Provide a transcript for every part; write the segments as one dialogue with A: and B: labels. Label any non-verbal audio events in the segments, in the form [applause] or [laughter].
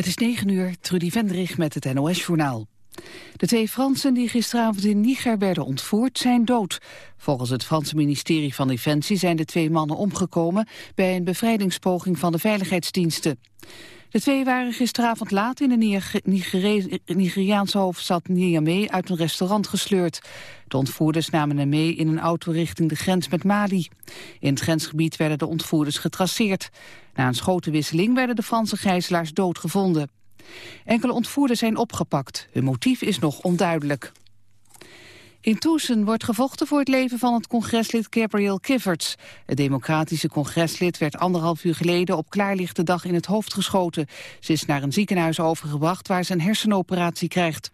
A: Het is 9 uur, Trudy Vendrich met het NOS-journaal. De twee Fransen die gisteravond in Niger werden ontvoerd zijn dood. Volgens het Franse ministerie van Defensie zijn de twee mannen omgekomen... bij een bevrijdingspoging van de veiligheidsdiensten. De twee waren gisteravond laat in de Nigeriaanse hoofdstad Niamey uit een restaurant gesleurd. De ontvoerders namen hem mee in een auto richting de grens met Mali. In het grensgebied werden de ontvoerders getraceerd. Na een schotenwisseling werden de Franse gijzelaars doodgevonden. Enkele ontvoerders zijn opgepakt. Hun motief is nog onduidelijk. In Tucson wordt gevochten voor het leven van het congreslid Gabriel Kiffords. Het democratische congreslid werd anderhalf uur geleden op klaarlichte dag in het hoofd geschoten. Ze is naar een ziekenhuis overgebracht waar ze een hersenoperatie krijgt.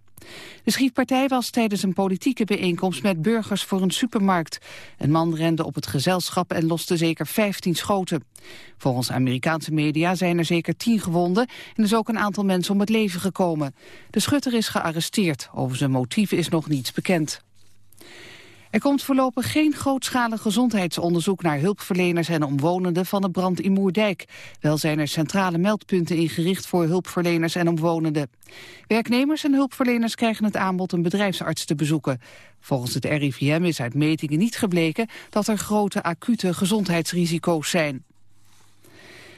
A: De schietpartij was tijdens een politieke bijeenkomst met burgers voor een supermarkt. Een man rende op het gezelschap en loste zeker 15 schoten. Volgens Amerikaanse media zijn er zeker 10 gewonden en is ook een aantal mensen om het leven gekomen. De schutter is gearresteerd. Over zijn motieven is nog niets bekend. Er komt voorlopig geen grootschalig gezondheidsonderzoek naar hulpverleners en omwonenden van de brand in Moerdijk. Wel zijn er centrale meldpunten ingericht voor hulpverleners en omwonenden. Werknemers en hulpverleners krijgen het aanbod een bedrijfsarts te bezoeken. Volgens het RIVM is uit metingen niet gebleken dat er grote acute gezondheidsrisico's zijn.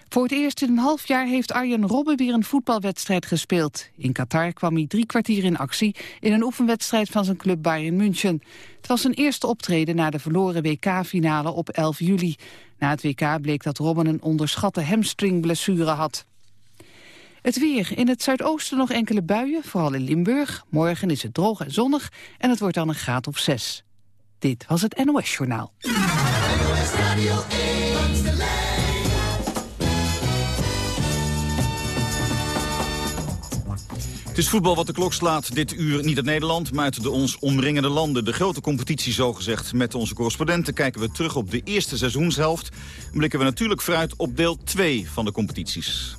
A: Voor het eerst in een half jaar heeft Arjen Robben weer een voetbalwedstrijd gespeeld. In Qatar kwam hij drie kwartier in actie in een oefenwedstrijd van zijn club Bayern München. Het was zijn eerste optreden na de verloren WK-finale op 11 juli. Na het WK bleek dat Robben een onderschatte hamstringblessure had. Het weer. In het zuidoosten nog enkele buien, vooral in Limburg. Morgen is het droog en zonnig en het wordt dan een graad of zes. Dit was het NOS Journaal.
B: Het is voetbal wat de klok slaat dit uur niet uit Nederland, maar uit de ons omringende landen. De grote competitie zogezegd met onze correspondenten kijken we terug op de eerste seizoenshelft. En blikken we natuurlijk vooruit op deel 2 van de competities.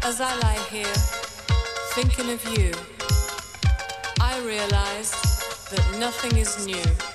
B: As here, thinking of you, I realize that nothing is new.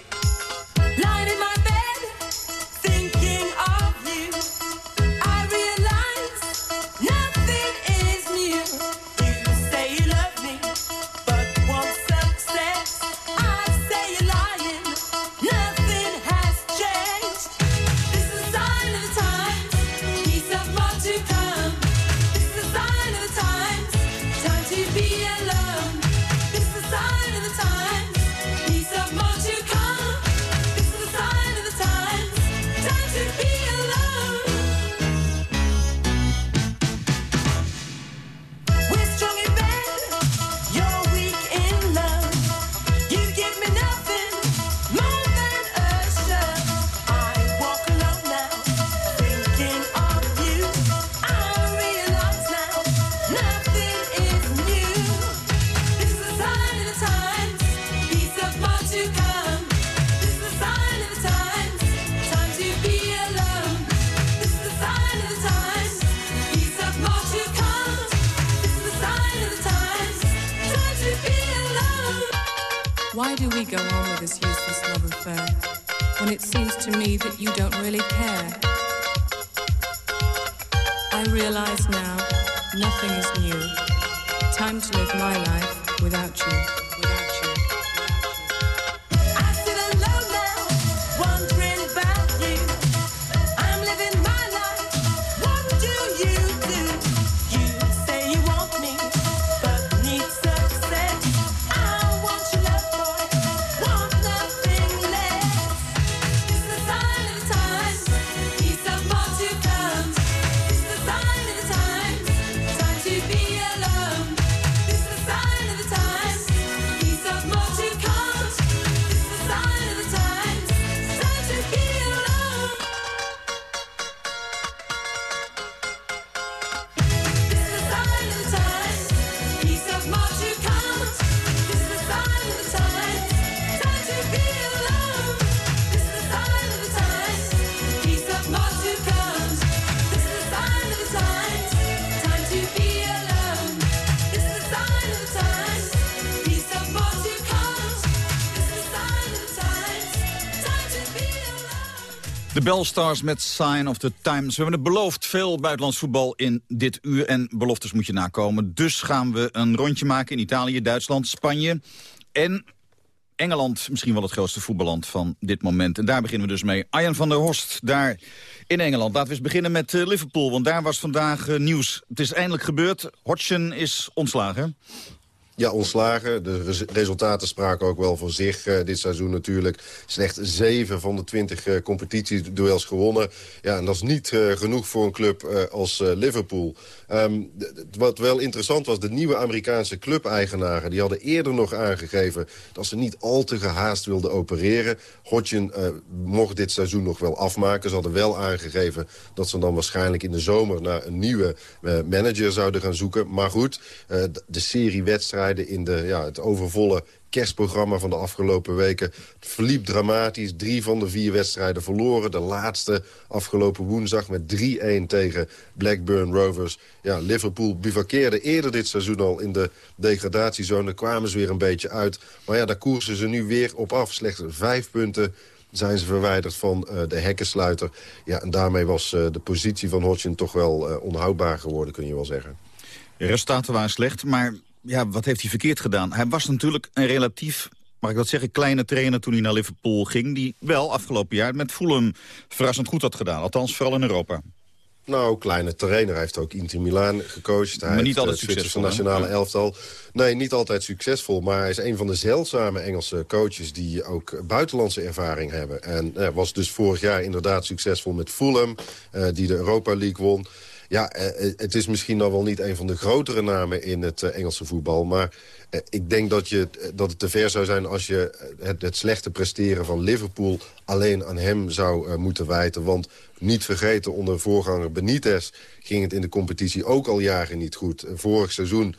B: really care. I realize now nothing is new. Time to live my life without you.
C: De Bellstars met Sign of the Times. We hebben het beloofd veel buitenlands voetbal in dit uur. En beloftes moet je nakomen. Dus gaan we een rondje maken in Italië, Duitsland, Spanje... en Engeland, misschien wel het grootste voetballand van dit moment. En daar beginnen we dus mee. Arjan van der Horst, daar in Engeland. Laten we eens beginnen met uh, Liverpool, want daar was vandaag uh, nieuws. Het is eindelijk gebeurd. Hodgson is ontslagen.
D: Ja, ontslagen. De resultaten spraken ook wel voor zich uh, dit seizoen natuurlijk. Slechts zeven van de twintig uh, competitieduels gewonnen. Ja, en dat is niet uh, genoeg voor een club als Liverpool. Um, wat wel interessant was, de nieuwe Amerikaanse clubeigenaren... die hadden eerder nog aangegeven dat ze niet al te gehaast wilden opereren. Hodgson mocht dit seizoen nog wel afmaken. Ze hadden wel aangegeven dat ze dan waarschijnlijk in de zomer... naar een nieuwe manager zouden gaan zoeken. Maar goed, de serie wedstrijden in de, ja, het overvolle kerstprogramma van de afgelopen weken. verliep dramatisch. Drie van de vier wedstrijden verloren. De laatste afgelopen woensdag met 3-1 tegen Blackburn Rovers. Ja, Liverpool bivakkeerde eerder dit seizoen al in de degradatiezone. kwamen ze weer een beetje uit. Maar ja, daar koersen ze nu weer op af. Slechts vijf punten zijn ze verwijderd van uh, de hekkensluiter. Ja, en daarmee was uh, de positie van Hodgson toch wel uh, onhoudbaar geworden, kun je wel zeggen.
C: De resultaten waren slecht, maar ja, wat heeft hij verkeerd gedaan? Hij was natuurlijk een relatief mag ik dat zeggen, kleine trainer toen hij naar Liverpool ging... die wel afgelopen jaar met Fulham verrassend goed had gedaan. Althans, vooral in Europa.
D: Nou, kleine trainer. Hij heeft ook Inter Milaan gecoacht. Hij
C: maar niet altijd eh, succesvol.
D: nationale elftal. Nee, niet altijd succesvol. Maar hij is een van de zeldzame Engelse coaches... die ook buitenlandse ervaring hebben. En uh, was dus vorig jaar inderdaad succesvol met Fulham... Uh, die de Europa League won. Ja, eh, eh, het is misschien nog wel niet een van de grotere namen in het eh, Engelse voetbal. Maar ik denk dat, je, dat het te ver zou zijn als je het, slechte presteren van Liverpool... alleen aan hem zou moeten wijten. Want niet vergeten, onder voorganger Benitez ging het in de competitie ook al jaren niet goed. Vorig seizoen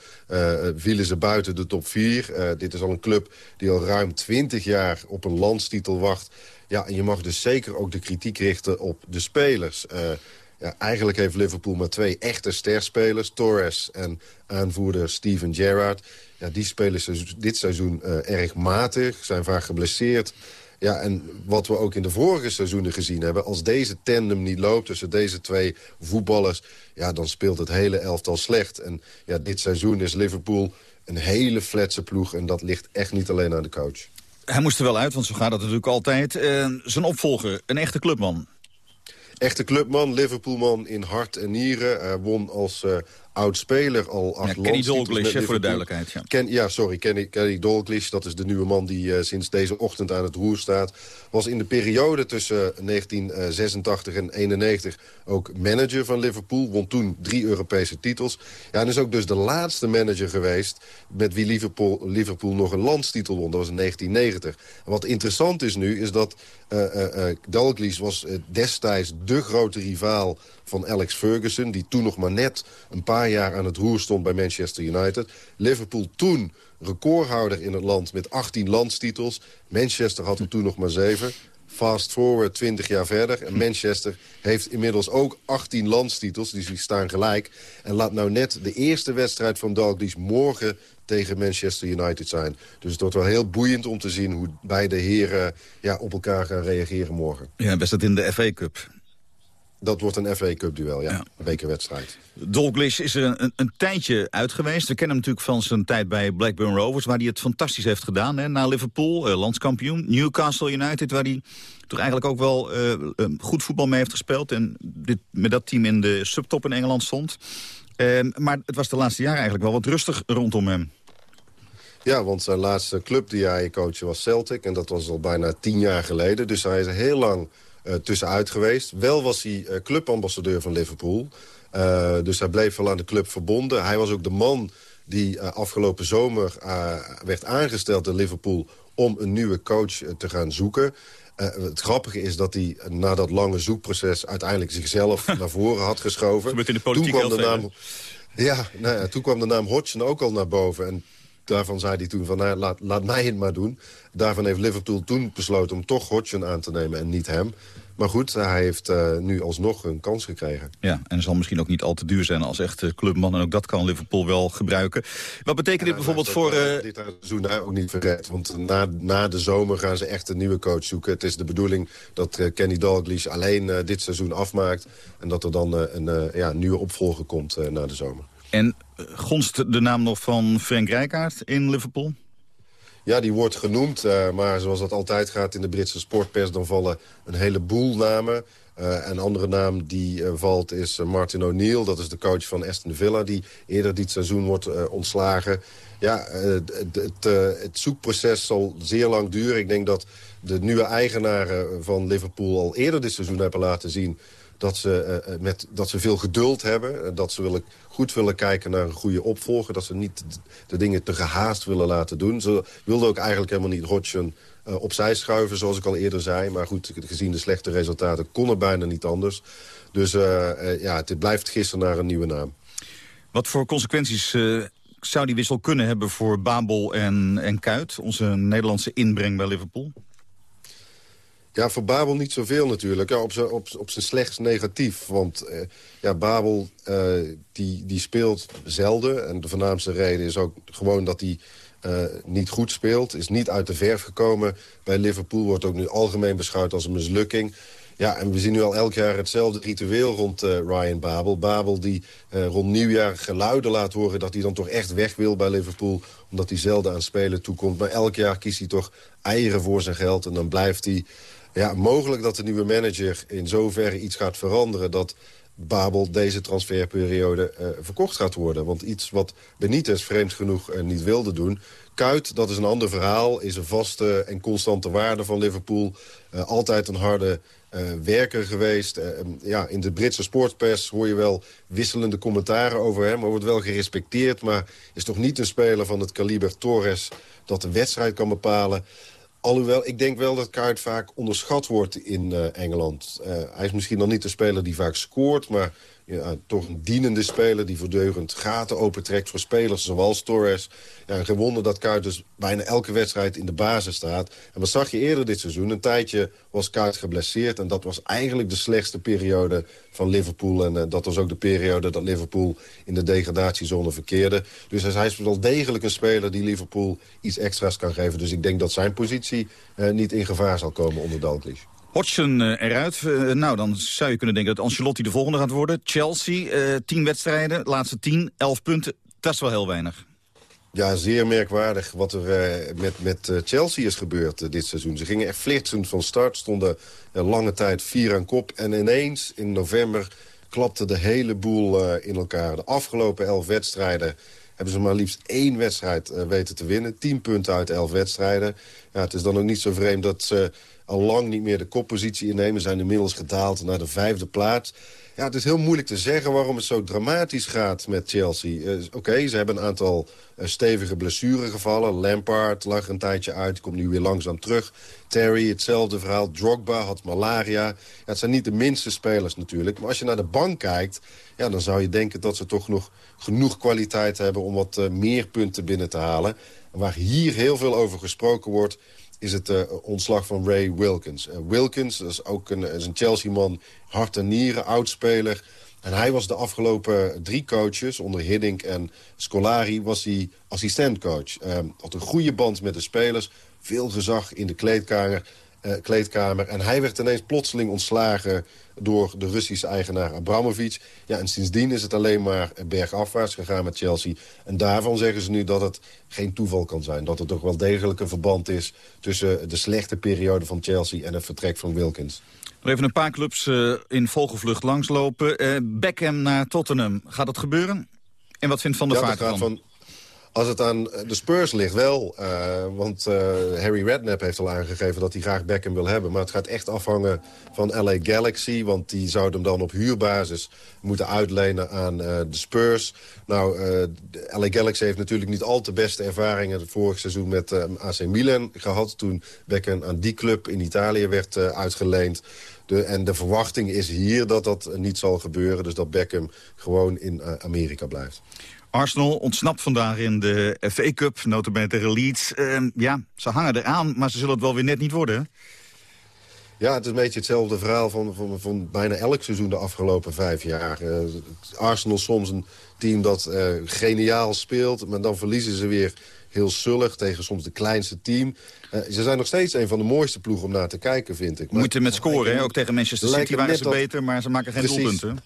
D: vielen ze buiten de top 4. Uh, dit is al een club die al ruim 20 jaar op een landstitel wacht. Ja, en je mag dus zeker ook de kritiek richten op de spelers. Uh, ja, eigenlijk heeft Liverpool maar twee echte sterspelers. Torres en aanvoerder Steven Gerrard. Ja, die spelen dit seizoen uh, erg matig, zijn vaak geblesseerd. Ja, en wat we ook in de vorige seizoenen gezien hebben... als deze tandem niet loopt tussen deze twee voetballers... ja, dan speelt het hele elftal slecht. En ja, dit seizoen is Liverpool een hele fletse ploeg... en dat ligt echt niet alleen aan de coach.
C: Hij moest er wel uit, want zo gaat het natuurlijk altijd. Zijn opvolger, een echte clubman.
D: Echte clubman, Liverpoolman in hart en nieren. Won als uh, oud-speler al acht ja,
C: Kenny Dalglish, voor de duidelijkheid.
D: Ja, Ken, ja sorry, Kenny, Kenny Dalglish, dat is de nieuwe man die uh, sinds deze ochtend aan het roer staat. Was in de periode tussen 1986 en 91 ook manager van Liverpool. Won toen drie Europese titels. Ja, en is ook dus de laatste manager geweest met wie Liverpool, Liverpool nog een landstitel won. Dat was in 1990. En wat interessant is nu, is dat uh, uh, Dalglish was destijds de grote rivaal van Alex Ferguson... die toen nog maar net een paar jaar aan het roer stond bij Manchester United. Liverpool toen recordhouder in het land met 18 landstitels. Manchester had er toen nog maar 7. Fast forward 20 jaar verder. En Manchester heeft inmiddels ook 18 landstitels. Dus die staan gelijk. En laat nou net de eerste wedstrijd van Dalglish morgen tegen Manchester United zijn. Dus het wordt wel heel boeiend om te zien hoe beide heren ja, op elkaar gaan reageren morgen.
C: Ja, best dat in de FA Cup.
D: Dat wordt een FA Cup duel, ja. Een bekerwedstrijd.
C: Dalglish is er een, een, tijdje uit geweest. We kennen hem natuurlijk van zijn tijd bij Blackburn Rovers... waar hij het fantastisch heeft gedaan. Hè? Na Liverpool, uh, landskampioen. Newcastle United, waar hij toch eigenlijk ook wel uh, goed voetbal mee heeft gespeeld. En dit, met dat team in de subtop in Engeland stond. Uh, maar het was de laatste jaren eigenlijk wel wat rustig rondom hem.
D: Ja, want zijn laatste club die hij coachte was Celtic. En dat was al bijna tien jaar geleden. Dus hij is heel lang tussenuit geweest. Wel was hij uh, clubambassadeur van Liverpool. Uh, dus hij bleef wel aan de club verbonden. Hij was ook de man die afgelopen zomer werd aangesteld in Liverpool... om een nieuwe coach te gaan zoeken. het grappige is dat hij na dat lange zoekproces... uiteindelijk zichzelf [laughs] naar voren had geschoven.
C: toen kwam de naam,
D: ja, nou ja, toen kwam de naam Hodgson ook al naar boven. En daarvan zei hij toen van nou, laat, laat mij het maar doen. Daarvan heeft Liverpool toen besloten om toch Hodgson aan te nemen en niet hem. Maar goed, hij heeft uh, nu alsnog een kans gekregen.
C: Ja, en zal misschien ook niet al te duur zijn als echte clubman. En ook dat kan Liverpool wel gebruiken. Wat betekent dit bijvoorbeeld voor... Uh...
D: Dit seizoen ook niet vergeten. Want na, na de zomer gaan ze echt een nieuwe coach zoeken. Het is de bedoeling dat uh, Kenny Dalglish alleen dit seizoen afmaakt. En dat er dan een ja, nieuwe opvolger komt na de zomer.
C: En gonst de naam nog van Frank Rijkaard in Liverpool?
D: Ja, die wordt genoemd, uh, maar zoals dat altijd gaat in de Britse sportpers... dan vallen een heleboel namen. Uh, een andere naam die valt is Martin O'Neill. Dat is de coach van Aston Villa, die eerder dit seizoen wordt ontslagen. Ja, het, zoekproces zal zeer lang duren. Ik denk dat de nieuwe eigenaren van Liverpool al eerder dit seizoen hebben laten zien dat ze, uh, met, dat ze veel geduld hebben. dat ze willen, goed willen kijken naar een goede opvolger. Dat ze niet de dingen te gehaast willen laten doen. Ze wilden ook eigenlijk helemaal niet Hodgson opzij schuiven, zoals ik al eerder zei. Maar goed, gezien de slechte resultaten kon er bijna niet anders. Dus ja, het blijft gisteren naar een nieuwe naam.
C: Wat voor consequenties zou die wissel kunnen hebben voor Babel en, en Kuit? Onze Nederlandse inbreng bij Liverpool?
D: Ja, voor Babel niet zoveel natuurlijk. Ja, op zijn op, op slechts negatief. Want uh, ja, Babel uh, die, die speelt zelden. En de voornaamste reden is ook gewoon dat hij uh, niet goed speelt. Is niet uit de verf gekomen. Bij Liverpool wordt ook nu algemeen beschouwd als een mislukking. Ja, en we zien nu al elk jaar hetzelfde ritueel rond Ryan Babel. Babel die rond nieuwjaar geluiden laat horen dat hij dan toch echt weg wil bij Liverpool. Omdat hij zelden aan spelen toekomt. Maar elk jaar kiest hij toch eieren voor zijn geld. En dan blijft hij ja, mogelijk dat de nieuwe manager in zoverre iets gaat veranderen... dat Babel deze transferperiode uh, verkocht gaat worden. Want iets wat Benitez vreemd genoeg uh, niet wilde doen... Kuit, dat is een ander verhaal, is een vaste en constante waarde van Liverpool. Uh, altijd een harde werker geweest. ja, in de Britse sportpers hoor je wel wisselende commentaren over hem. Hij wordt wel gerespecteerd, maar is toch niet een speler van het kaliber Torres... dat de wedstrijd kan bepalen. Alhoewel, ik denk wel dat Kaart vaak onderschat wordt in uh, Engeland. Uh, hij is misschien nog niet de speler die vaak scoort... maar ja, toch een dienende speler die voortdurend gaten opentrekt voor spelers zoals Torres. Ja, gewonnen dat Kuit dus bijna elke wedstrijd in de basis staat. En wat zag je eerder dit seizoen? Een tijdje was Kuit geblesseerd en dat was eigenlijk de slechtste periode van Liverpool. En uh, dat was ook de periode dat Liverpool in de degradatiezone verkeerde. Dus hij is wel degelijk een speler die Liverpool iets extra's kan geven. Dus ik denk dat zijn positie uh, niet in gevaar zal komen onder Dalglish.
C: Hodgson uh, eruit. Uh, nou, dan zou je kunnen denken dat Ancelotti de volgende gaat worden. Chelsea, uh, tien wedstrijden, laatste tien, elf punten. Dat is wel heel weinig.
D: Ja, zeer merkwaardig wat er met, met Chelsea is gebeurd dit seizoen. Ze gingen echt flitsend van start, stonden lange tijd vier aan kop. En ineens in november klapte de hele boel in elkaar. De afgelopen elf wedstrijden hebben ze maar liefst één wedstrijd weten te winnen. Tien punten uit elf wedstrijden. Ja, het is dan ook niet zo vreemd dat ze al lang niet meer de koppositie innemen. Zijn inmiddels gedaald naar de vijfde plaats. Ja, het is heel moeilijk te zeggen waarom het zo dramatisch gaat met Chelsea. Uh, Oké, ze hebben een aantal uh, stevige blessuregevallen. Lampard lag een tijdje uit, komt nu weer langzaam terug. Terry, hetzelfde verhaal. Drogba had malaria. Ja, het zijn niet de minste spelers natuurlijk. Maar als je naar de bank kijkt, ja, dan zou je denken dat ze toch nog genoeg kwaliteit hebben... om wat uh, meer punten binnen te halen. En waar hier heel veel over gesproken wordt is het uh, ontslag van Ray Wilkins. Wilkins dat is ook een, een Chelsea-man, hart en nieren, oudspeler. En hij was de afgelopen drie coaches, onder Hiddink en Scolari... was hij assistentcoach. Uh, had een goede band met de spelers, veel gezag in de kleedkamer... Uh, kleedkamer. En hij werd ineens plotseling ontslagen door de Russische eigenaar Abramovic. Ja, en sindsdien is het alleen maar bergafwaarts gegaan met Chelsea. En daarvan zeggen ze nu dat het geen toeval kan zijn. Dat er toch wel degelijk een verband is tussen de slechte periode van Chelsea en het vertrek van Wilkins.
C: Nog even een paar clubs uh, in vogelvlucht langslopen. Uh, Beckham naar Tottenham. Gaat dat gebeuren? En wat vindt Van der ja, Vaart
D: van? Als het aan de Spurs ligt wel. Uh, want uh, Harry Redknapp heeft al aangegeven dat hij graag Beckham wil hebben. Maar het gaat echt afhangen van LA Galaxy. Want die zouden hem dan op huurbasis moeten uitlenen aan de Spurs. Nou, LA Galaxy heeft natuurlijk niet al te beste ervaringen... het vorig seizoen met AC Milan gehad. Toen Beckham aan die club in Italië werd uitgeleend. En de verwachting is hier dat dat niet zal gebeuren. Dus dat Beckham gewoon in Amerika blijft.
C: Arsenal ontsnapt vandaag in de FA Cup, notabene tegen Leeds. Uh, ja, ze hangen eraan, maar ze zullen het wel weer net niet worden.
D: Ja, het is een beetje hetzelfde verhaal van, van, van bijna elk seizoen de afgelopen vijf jaar. Uh, Arsenal soms een team dat uh, geniaal speelt, maar dan verliezen ze weer heel zullig tegen soms de kleinste team. Uh, ze zijn nog steeds een van de mooiste ploegen om naar te kijken, vind ik.
C: Moeten met scoren, hè? ook tegen Manchester City waren ze beter, maar ze maken geen doelpunten.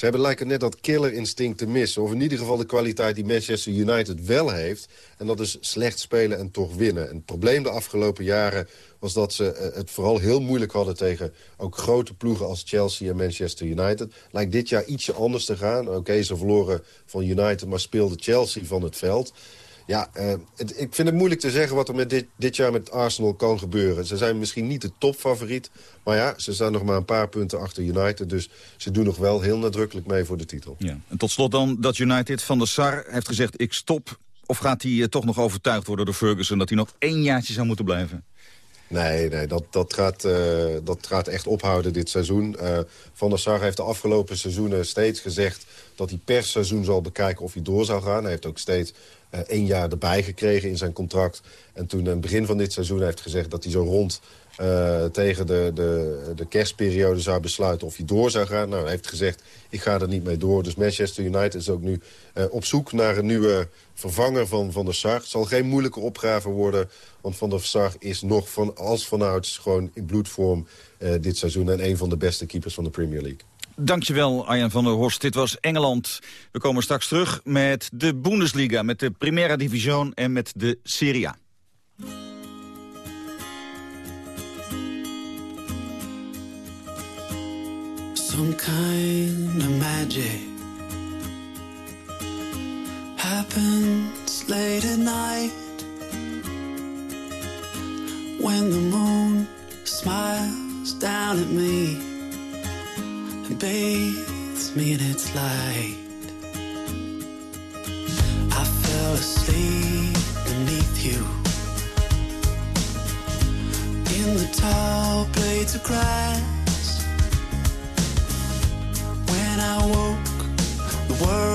D: Ze hebben lijken net dat killerinstinct te missen. Of in ieder geval de kwaliteit die Manchester United wel heeft. En dat is slecht spelen en toch winnen. En het probleem de afgelopen jaren was dat ze eh, het vooral heel moeilijk hadden... tegen ook grote ploegen als Chelsea en Manchester United. Lijkt dit jaar ietsje anders te gaan. Oké, ze verloren van United, maar speelde Chelsea van het veld. Ja, uh, het, ik vind het moeilijk te zeggen wat er met dit, dit jaar met Arsenal kan gebeuren. Ze zijn misschien niet de topfavoriet. Maar ja, ze staan nog maar een paar punten achter United. Dus ze doen nog wel heel nadrukkelijk mee voor de titel.
C: Ja. En tot slot dan dat United van der Sar heeft gezegd ik stop. Of gaat hij uh, toch nog overtuigd worden door Ferguson... dat hij nog één jaartje zou moeten blijven?
D: Nee, nee dat, dat, gaat, uh, dat gaat echt ophouden dit seizoen. Uh, Van der Sar heeft de afgelopen seizoenen steeds gezegd... dat hij per seizoen zal bekijken of hij door zou gaan. Hij heeft ook steeds één jaar erbij gekregen in zijn contract. En toen aan het begin van dit seizoen heeft gezegd... dat hij zo rond uh, tegen de, de, de kerstperiode zou besluiten of hij door zou gaan. Nou, hij heeft gezegd, ik ga er niet mee door. Dus Manchester United is ook nu uh, op zoek naar een nieuwe vervanger van Van der Sar. Het zal geen moeilijke opgave worden, want Van der Sar is nog van, als vanouds gewoon in bloedvorm dit seizoen... en een van de beste keepers van de Premier League.
C: Dankjewel, Arjan van der Horst. Dit was Engeland. We komen straks terug met de Bundesliga, met de Primera Division en met de Serie A. Some kind of magic happens late at night when the moon smiles down at me bathes me in its light. I fell asleep beneath you in the tall blades of grass. When I woke, the world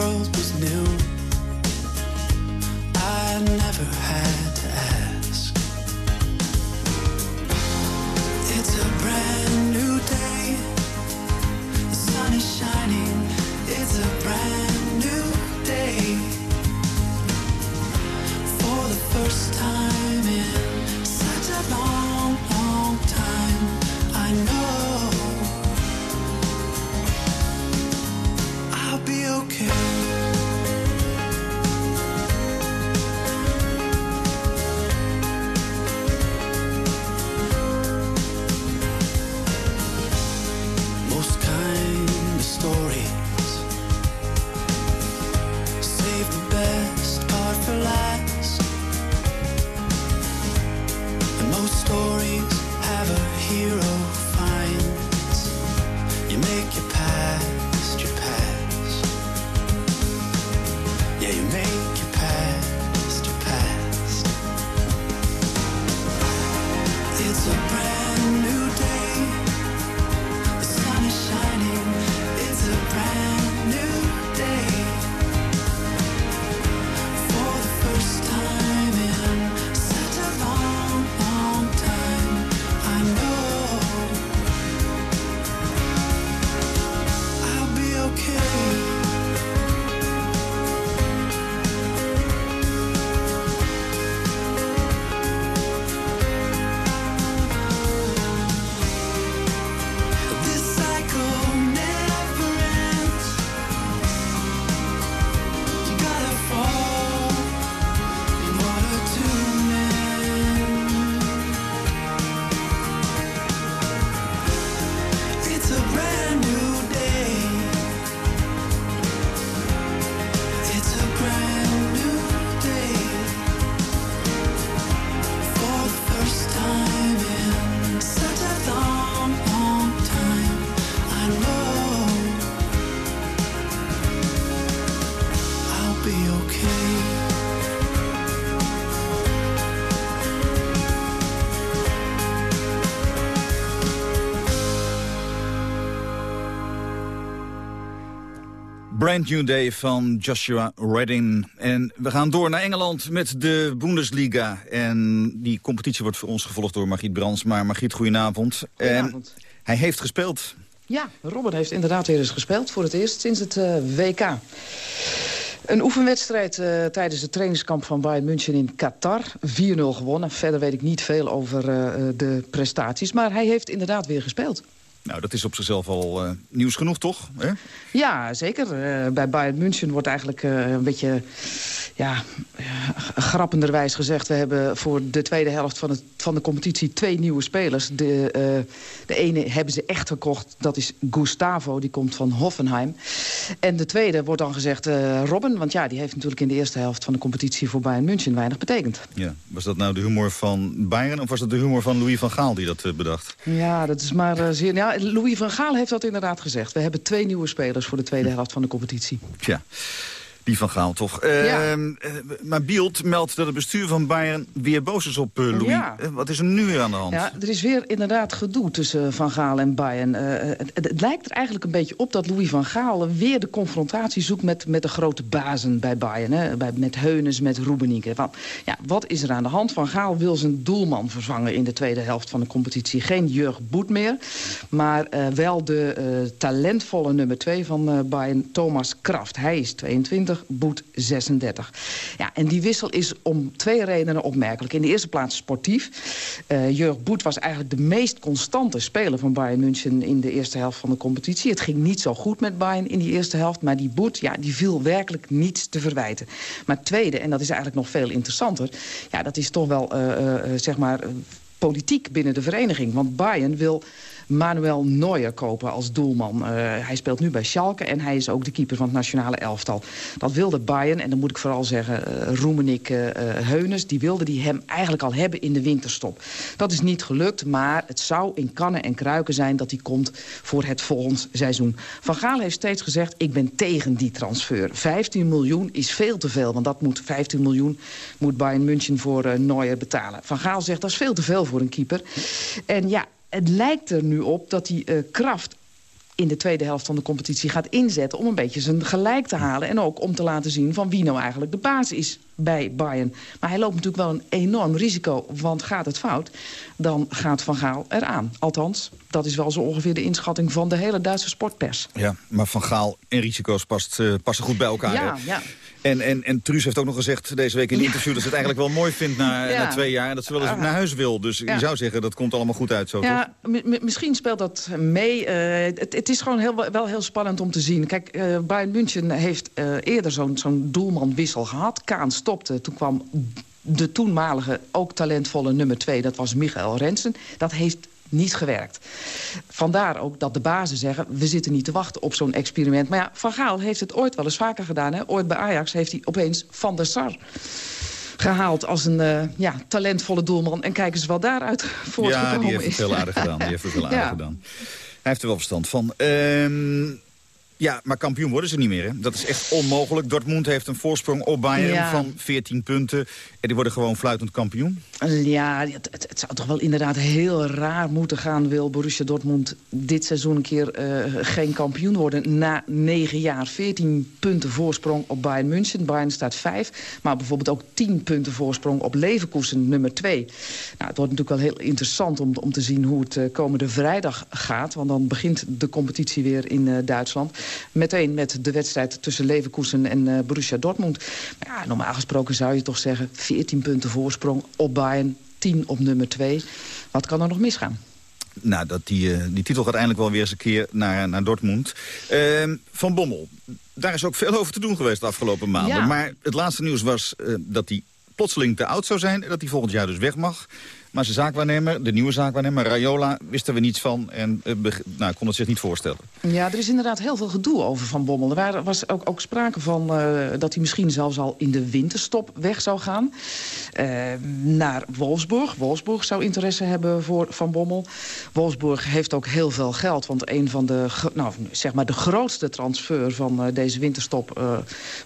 C: Brand New Day van Joshua Redding. En we gaan door naar Engeland met de Bundesliga. En die competitie wordt voor ons gevolgd door Margriet Brands. Maar Margriet, goedenavond.
E: Goedenavond.
C: En hij heeft gespeeld.
E: Ja, Robin heeft inderdaad weer eens gespeeld. Voor het eerst sinds het uh, WK. Een oefenwedstrijd uh, tijdens het trainingskamp van Bayern München in Qatar. 4-0 gewonnen. Verder weet ik niet veel over uh, de prestaties. Maar hij heeft inderdaad weer gespeeld.
C: Nou, dat is op zichzelf al uh, nieuws genoeg, toch? Hè?
E: Ja, zeker. Uh, bij Bayern München wordt eigenlijk uh, een beetje ja, grappenderwijs gezegd... we hebben voor de tweede helft van, het, van de competitie twee nieuwe spelers. De, de ene hebben ze echt gekocht, dat is Gustavo, die komt van Hoffenheim. En de tweede wordt dan gezegd Robben... want ja, die heeft natuurlijk in de eerste helft van de competitie... voor Bayern München weinig betekend.
C: Ja, was dat nou de humor van Bayern... of was dat de humor van Louis van Gaal die dat bedacht?
E: Ja, dat is maar zeer... Ja, Louis van Gaal heeft dat inderdaad gezegd. We hebben twee nieuwe spelers voor de tweede helft van de competitie.
C: Tja. Die van Gaal, toch?
E: Ja.
C: Uh, maar Bielt meldt dat het bestuur van Bayern weer boos is op uh, Louis.
E: Ja.
C: Uh, wat is er nu weer aan de hand?
E: Ja, er is weer inderdaad gedoe tussen Van Gaal en Bayern. Het, het, lijkt er eigenlijk een beetje op dat Louis van Gaal... weer de confrontatie zoekt met, met de grote bazen bij Bayern. Hè? Bij, met Heunes, met Roebenike. Want, ja, wat is er aan de hand? Van Gaal wil zijn doelman vervangen in de tweede helft van de competitie. Geen Jurg Boet meer, maar wel de talentvolle nummer 2 van Bayern, Thomas Kraft. Hij is 22, Boet 36. Ja, en die wissel is om twee redenen opmerkelijk. In de eerste plaats sportief. Jurg Boet was eigenlijk de meest constante speler van Bayern München... in de eerste helft van de competitie. Het ging niet zo goed met Bayern in die eerste helft... maar die Boet, ja, die viel werkelijk niets te verwijten. Maar tweede, en dat is eigenlijk nog veel interessanter... ja, dat is toch wel, zeg maar politiek binnen de vereniging. Want Bayern wil Manuel Neuer kopen als doelman. Uh, hij speelt nu bij Schalke en hij is ook de keeper van het nationale elftal. Dat wilde Bayern, en dan moet ik vooral zeggen... Uh, Roemenik uh, die wilde die hem eigenlijk al hebben in de winterstop. Dat is niet gelukt, maar het zou in kannen en kruiken zijn... dat hij komt voor het volgend seizoen. Van Gaal heeft steeds gezegd, ik ben tegen die transfer. 15 miljoen is veel te veel, want dat moet 15 miljoen... moet Bayern München voor Neuer betalen. Van Gaal zegt, dat is veel te veel voor een keeper. En ja, het lijkt er nu op dat die uh, kracht in de tweede helft van de competitie gaat inzetten... om een beetje zijn gelijk te halen. En ook om te laten zien van wie nou eigenlijk de baas is bij Bayern. Maar hij loopt natuurlijk wel een enorm risico. Want gaat het fout, dan gaat Van Gaal eraan. Althans, dat is wel zo ongeveer de inschatting van de hele Duitse sportpers.
C: Ja, maar Van Gaal en risico's past, uh, passen goed bij elkaar.
E: Ja,
C: hè?
E: ja.
C: En, en, en Truus heeft ook nog gezegd deze week in een interview... dat ze het eigenlijk wel mooi vindt na,
E: Ja.
C: na twee jaar... en dat ze wel eens naar huis wil. Dus je
E: Ja.
C: zou zeggen, dat komt allemaal goed uit zo, toch?
E: Ja, mi- misschien speelt dat mee. Eh, het, het is gewoon heel, wel heel spannend om te zien. Kijk, eh Bayern München heeft eh, eerder zo'n zo'n doelmanwissel gehad. Kaan stopte, toen kwam de toenmalige, ook talentvolle nummer twee... dat was Michael Rensen. Dat heeft niet gewerkt. Vandaar ook dat de bazen zeggen... we zitten niet te wachten op zo'n experiment. Maar ja, Van Gaal heeft het ooit wel eens vaker gedaan. Hè? Ooit bij Ajax heeft hij opeens Van der Sar gehaald als een eh, ja, talentvolle doelman. En kijk eens wat daaruit voortgekomen
C: Ja, die heeft het
E: is.
C: heel aardig gedaan. Die heeft het heel [laughs] aardig
E: Ja.
C: gedaan. Hij heeft er wel verstand van. Ehm, ja, maar kampioen worden ze niet meer. Hè? Dat is echt onmogelijk. Dortmund heeft een voorsprong op Bayern
E: Ja.
C: van 14 punten. En die worden gewoon fluitend kampioen.
E: Ja, het, het, het zou toch wel inderdaad heel raar moeten gaan... wil Borussia Dortmund dit seizoen een keer eh, geen kampioen worden... na negen jaar 14 punten voorsprong op Bayern München. Bayern staat vijf, maar bijvoorbeeld ook 10 punten voorsprong op Leverkusen, nummer 2. Nou, het wordt natuurlijk wel heel interessant om, om te zien hoe het eh, komende vrijdag gaat... want dan begint de competitie weer in eh, Duitsland. Meteen met de wedstrijd tussen Leverkusen en eh, Borussia Dortmund. Maar ja, normaal gesproken zou je toch zeggen... 14 punten voorsprong op Bayern, 10 op nummer 2. Wat kan er nog misgaan?
C: Nou, dat die, eh, die titel gaat eindelijk wel weer eens een keer naar, naar Dortmund. Ehm, van Bommel, daar is ook veel over te doen geweest de afgelopen maanden.
E: Ja.
C: Maar het laatste nieuws was eh, dat hij plotseling te oud zou zijn... en dat hij volgend jaar dus weg mag. Maar zijn zaakwaarnemer, de nieuwe zaakwaarnemer, Rayola, wisten we niets van... en eh, nou, kon het zich niet voorstellen.
E: Ja, er is inderdaad heel veel gedoe over Van Bommel. Er was ook, ook sprake van eh, dat hij misschien zelfs al in de winterstop weg zou gaan. Eh, naar Wolfsburg. Wolfsburg zou interesse hebben voor Van Bommel. Wolfsburg heeft ook heel veel geld. Want een van de, nou, zeg maar de grootste transfer van deze winterstop...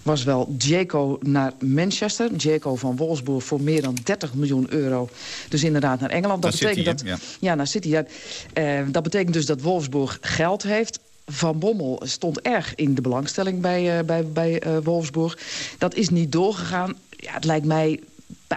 E: was wel Jaco naar Manchester. Jaco van Wolfsburg voor meer dan 30 miljoen euro. Dus inderdaad naar Engeland. Dat betekent dat...
C: Ja.
E: Ja, naar City. Ja. Eh, dat betekent dus dat Wolfsburg geld heeft. Van Bommel stond erg in de belangstelling bij, bij, bij Wolfsburg. Dat is niet doorgegaan. Ja, het lijkt mij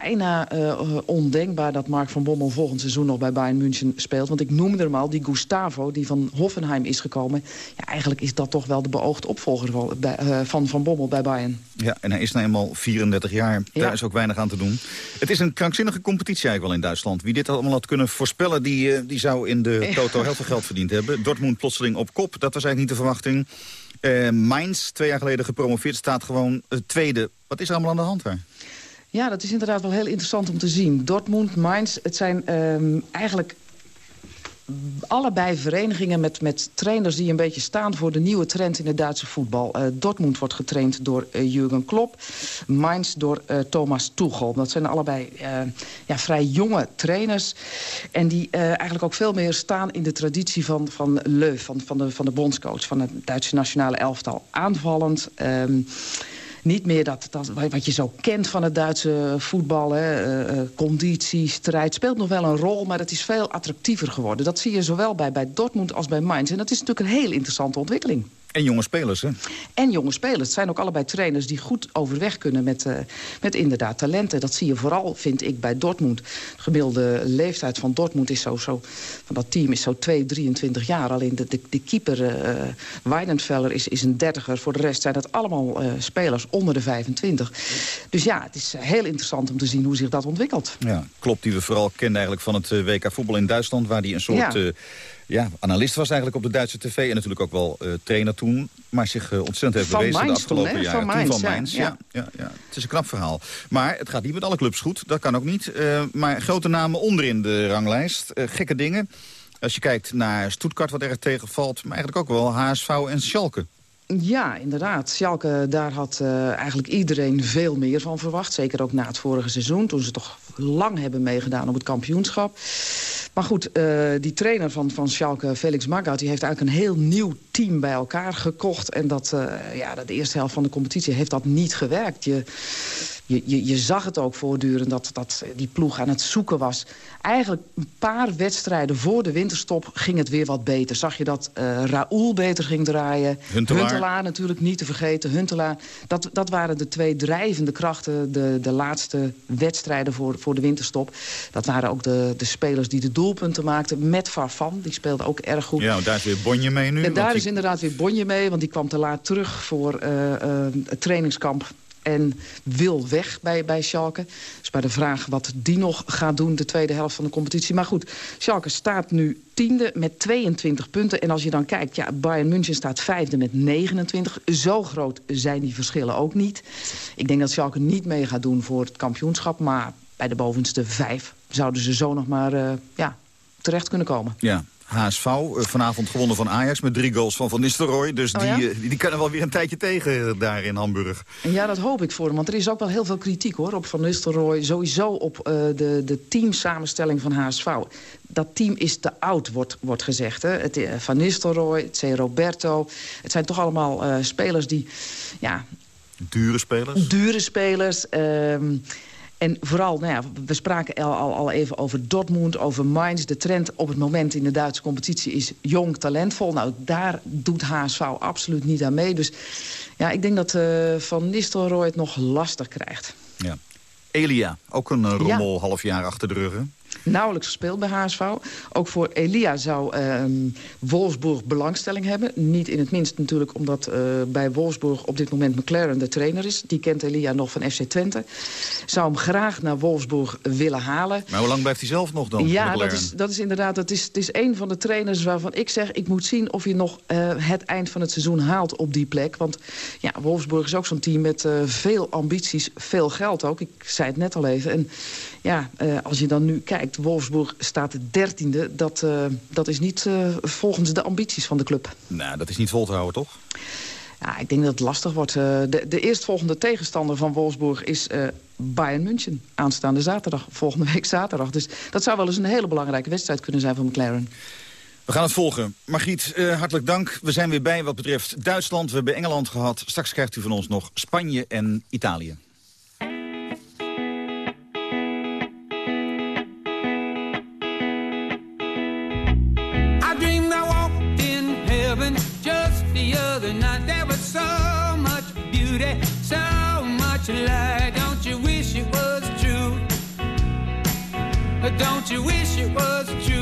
E: bijna uh, ondenkbaar dat Mark van Bommel volgend seizoen nog bij Bayern München speelt. Want ik noemde hem al, die Gustavo, die van Hoffenheim is gekomen. Ja, eigenlijk is dat toch wel de beoogde opvolger van, uh, van Van Bommel bij Bayern.
C: Ja, en hij is nou eenmaal 34 jaar. Daar is ook weinig aan te doen. Het is een krankzinnige competitie eigenlijk wel in Duitsland. Wie dit allemaal had kunnen voorspellen, die, die zou in de toto heel veel geld verdiend hebben. Dortmund plotseling op kop, dat was eigenlijk niet de verwachting. Mainz, twee jaar geleden gepromoveerd, staat gewoon tweede. Wat is er allemaal aan de hand daar?
E: Ja, dat is inderdaad wel heel interessant om te zien. Dortmund, Mainz, het zijn um, eigenlijk allebei verenigingen met, met trainers die een beetje staan voor de nieuwe trend in het Duitse voetbal. Uh, Dortmund wordt getraind door uh, Jurgen Klopp, Mainz door uh, Thomas Tuchel. Dat zijn allebei ja, vrij jonge trainers en die eigenlijk ook veel meer staan in de traditie van, van Leuf, van, van, de, van de bondscoach, van het Duitse nationale elftal. Aanvallend... Ehm, niet meer dat, wat je zo kent van het Duitse voetbal. Hè, uh, conditie, strijd, speelt nog wel een rol... maar het is veel attractiever geworden. Dat zie je zowel bij, bij Dortmund als bij Mainz. En dat is natuurlijk een heel interessante ontwikkeling.
C: En jonge spelers, hè?
E: En jonge spelers. Het zijn ook allebei trainers die goed overweg kunnen met, uh, met inderdaad talenten. Dat zie je vooral, vind ik, bij Dortmund. De gemiddelde leeftijd van Dortmund is zo, zo van dat team is zo 2, 23 jaar. Alleen de, de, de keeper, uh, Weidenfeller, is, is een dertiger. Voor de rest zijn dat allemaal uh, spelers onder de 25. Dus ja, het is heel interessant om te zien hoe zich dat ontwikkelt.
C: Ja, klopt, die we vooral kennen eigenlijk van het WK voetbal in Duitsland... waar die een soort... Ja ja, analist was eigenlijk op de Duitse tv... en natuurlijk ook wel uh, trainer toen, maar zich uh, ontzettend heeft bewezen de afgelopen jaren.
E: Van Mainz,
C: van Mainz, ja. Ja, ja, Het is een knap verhaal. Maar het gaat niet met alle clubs goed, dat kan ook niet. Uh, maar grote namen onderin de ranglijst, gekke dingen. Als je kijkt naar Stuttgart, wat er tegenvalt... maar eigenlijk ook wel HSV en Schalke.
E: Ja, inderdaad. Schalke, daar had uh, eigenlijk iedereen veel meer van verwacht. Zeker ook na het vorige seizoen, toen ze toch lang hebben meegedaan op het kampioenschap. Maar goed, uh, die trainer van, van Schalke, Felix Magath... die heeft eigenlijk een heel nieuw team bij elkaar gekocht. En dat, uh, ja, de eerste helft van de competitie heeft dat niet gewerkt. Je, je, je, je, zag het ook voortdurend dat, dat die ploeg aan het zoeken was. Eigenlijk een paar wedstrijden voor de winterstop ging het weer wat beter. Zag je dat uh, Raoul beter ging draaien.
C: Huntelaar.
E: Huntelaar natuurlijk niet te vergeten. Huntelaar, dat, dat waren de twee drijvende krachten. De, de laatste wedstrijden voor, voor de winterstop. Dat waren ook de, de spelers die de doelpunten maakten. Met Farfan, die speelde ook erg goed.
C: Ja, daar is weer Bonje mee nu.
E: En daar is inderdaad weer Bonje mee. Want die kwam te laat terug voor uh, uh, het trainingskamp en wil weg bij, bij Schalke. Dus bij de vraag wat die nog gaat doen, de tweede helft van de competitie. Maar goed, Schalke staat nu tiende met 22 punten. En als je dan kijkt, ja, Bayern München staat vijfde met 29. Zo groot zijn die verschillen ook niet. Ik denk dat Schalke niet mee gaat doen voor het kampioenschap. Maar bij de bovenste vijf zouden ze zo nog maar uh, ja, terecht kunnen komen.
C: Ja, HSV. Eh, vanavond gewonnen van Ajax met drie goals van Van Nistelrooy. Dus oh die, eh, die, kunnen wel weer een tijdje tegen daar in Hamburg.
E: Ja, dat hoop ik voor hem. Want er is ook wel heel veel kritiek hoor, op Van Nistelrooy. Sowieso op uh, de, de teamsamenstelling van HSV. Dat team is te oud, wordt, wordt gezegd. Hè. Het, van Nistelrooy, het C. Roberto. Het zijn toch allemaal uh, spelers die... Ja,
C: dure spelers?
E: Dure spelers. Ehm, en vooral, nou ja, we spraken al, al, al, even over Dortmund, over Mainz. De trend op het moment in de Duitse competitie is jong, talentvol. Nou, daar doet HSV absoluut niet aan mee. Dus ja, ik denk dat uh, Van Nistelrooy het nog lastig krijgt.
C: Ja. Elia, ook een uh, rommel half jaar achter de rug,
E: nauwelijks gespeeld bij HSV. Ook voor Elia zou uh, Wolfsburg belangstelling hebben. Niet in het minst natuurlijk omdat uh, bij Wolfsburg op dit moment McLaren de trainer is. Die kent Elia nog van FC Twente. Zou hem graag naar Wolfsburg willen halen.
C: Maar hoe lang blijft hij zelf nog dan?
E: Ja, dat is, dat is inderdaad dat is, het is een van de trainers waarvan ik zeg... ik moet zien of hij nog uh, het eind van het seizoen haalt op die plek. Want ja, Wolfsburg is ook zo'n team met uh, veel ambities, veel geld ook. Ik zei het net al even. En ja, uh, als je dan nu kijkt, Wolfsburg staat dertiende. Dat, uh, dat is niet uh, volgens de ambities van de club.
C: Nou, dat is niet vol te houden, toch?
E: Ja, ik denk dat het lastig wordt. de, de eerstvolgende tegenstander van Wolfsburg is Bayern München. Aanstaande zaterdag, volgende week zaterdag. Dus dat zou wel eens een hele belangrijke wedstrijd kunnen zijn voor McLaren.
C: We gaan het volgen. Margriet, uh, hartelijk dank. We zijn weer bij wat betreft Duitsland. We hebben Engeland gehad. Straks krijgt u van ons nog Spanje en Italië.
F: Beauty, so much light. Don't you wish it was true? Don't you wish it was true?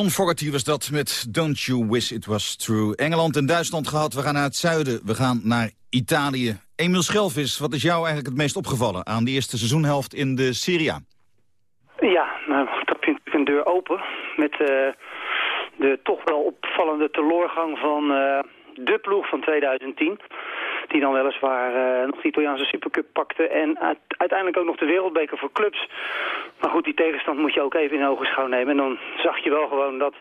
C: John Fogerty was dat met Don't You Wish It Was True. Engeland en Duitsland gehad, we gaan naar het zuiden. We gaan naar Italië. Emil Schelvis, wat is jou eigenlijk het meest opgevallen... aan de eerste seizoenhelft in de Serie A?
G: Ja, nou, heb je natuurlijk een deur open met eh, de toch wel opvallende teleurgang van eh, de ploeg van 2010. Die dan weliswaar eh, nog de Italiaanse Supercup pakte en uit- uiteindelijk ook nog de wereldbeker voor clubs. Maar goed, die tegenstand moet je ook even in ogenschouw nemen. En dan zag je wel gewoon dat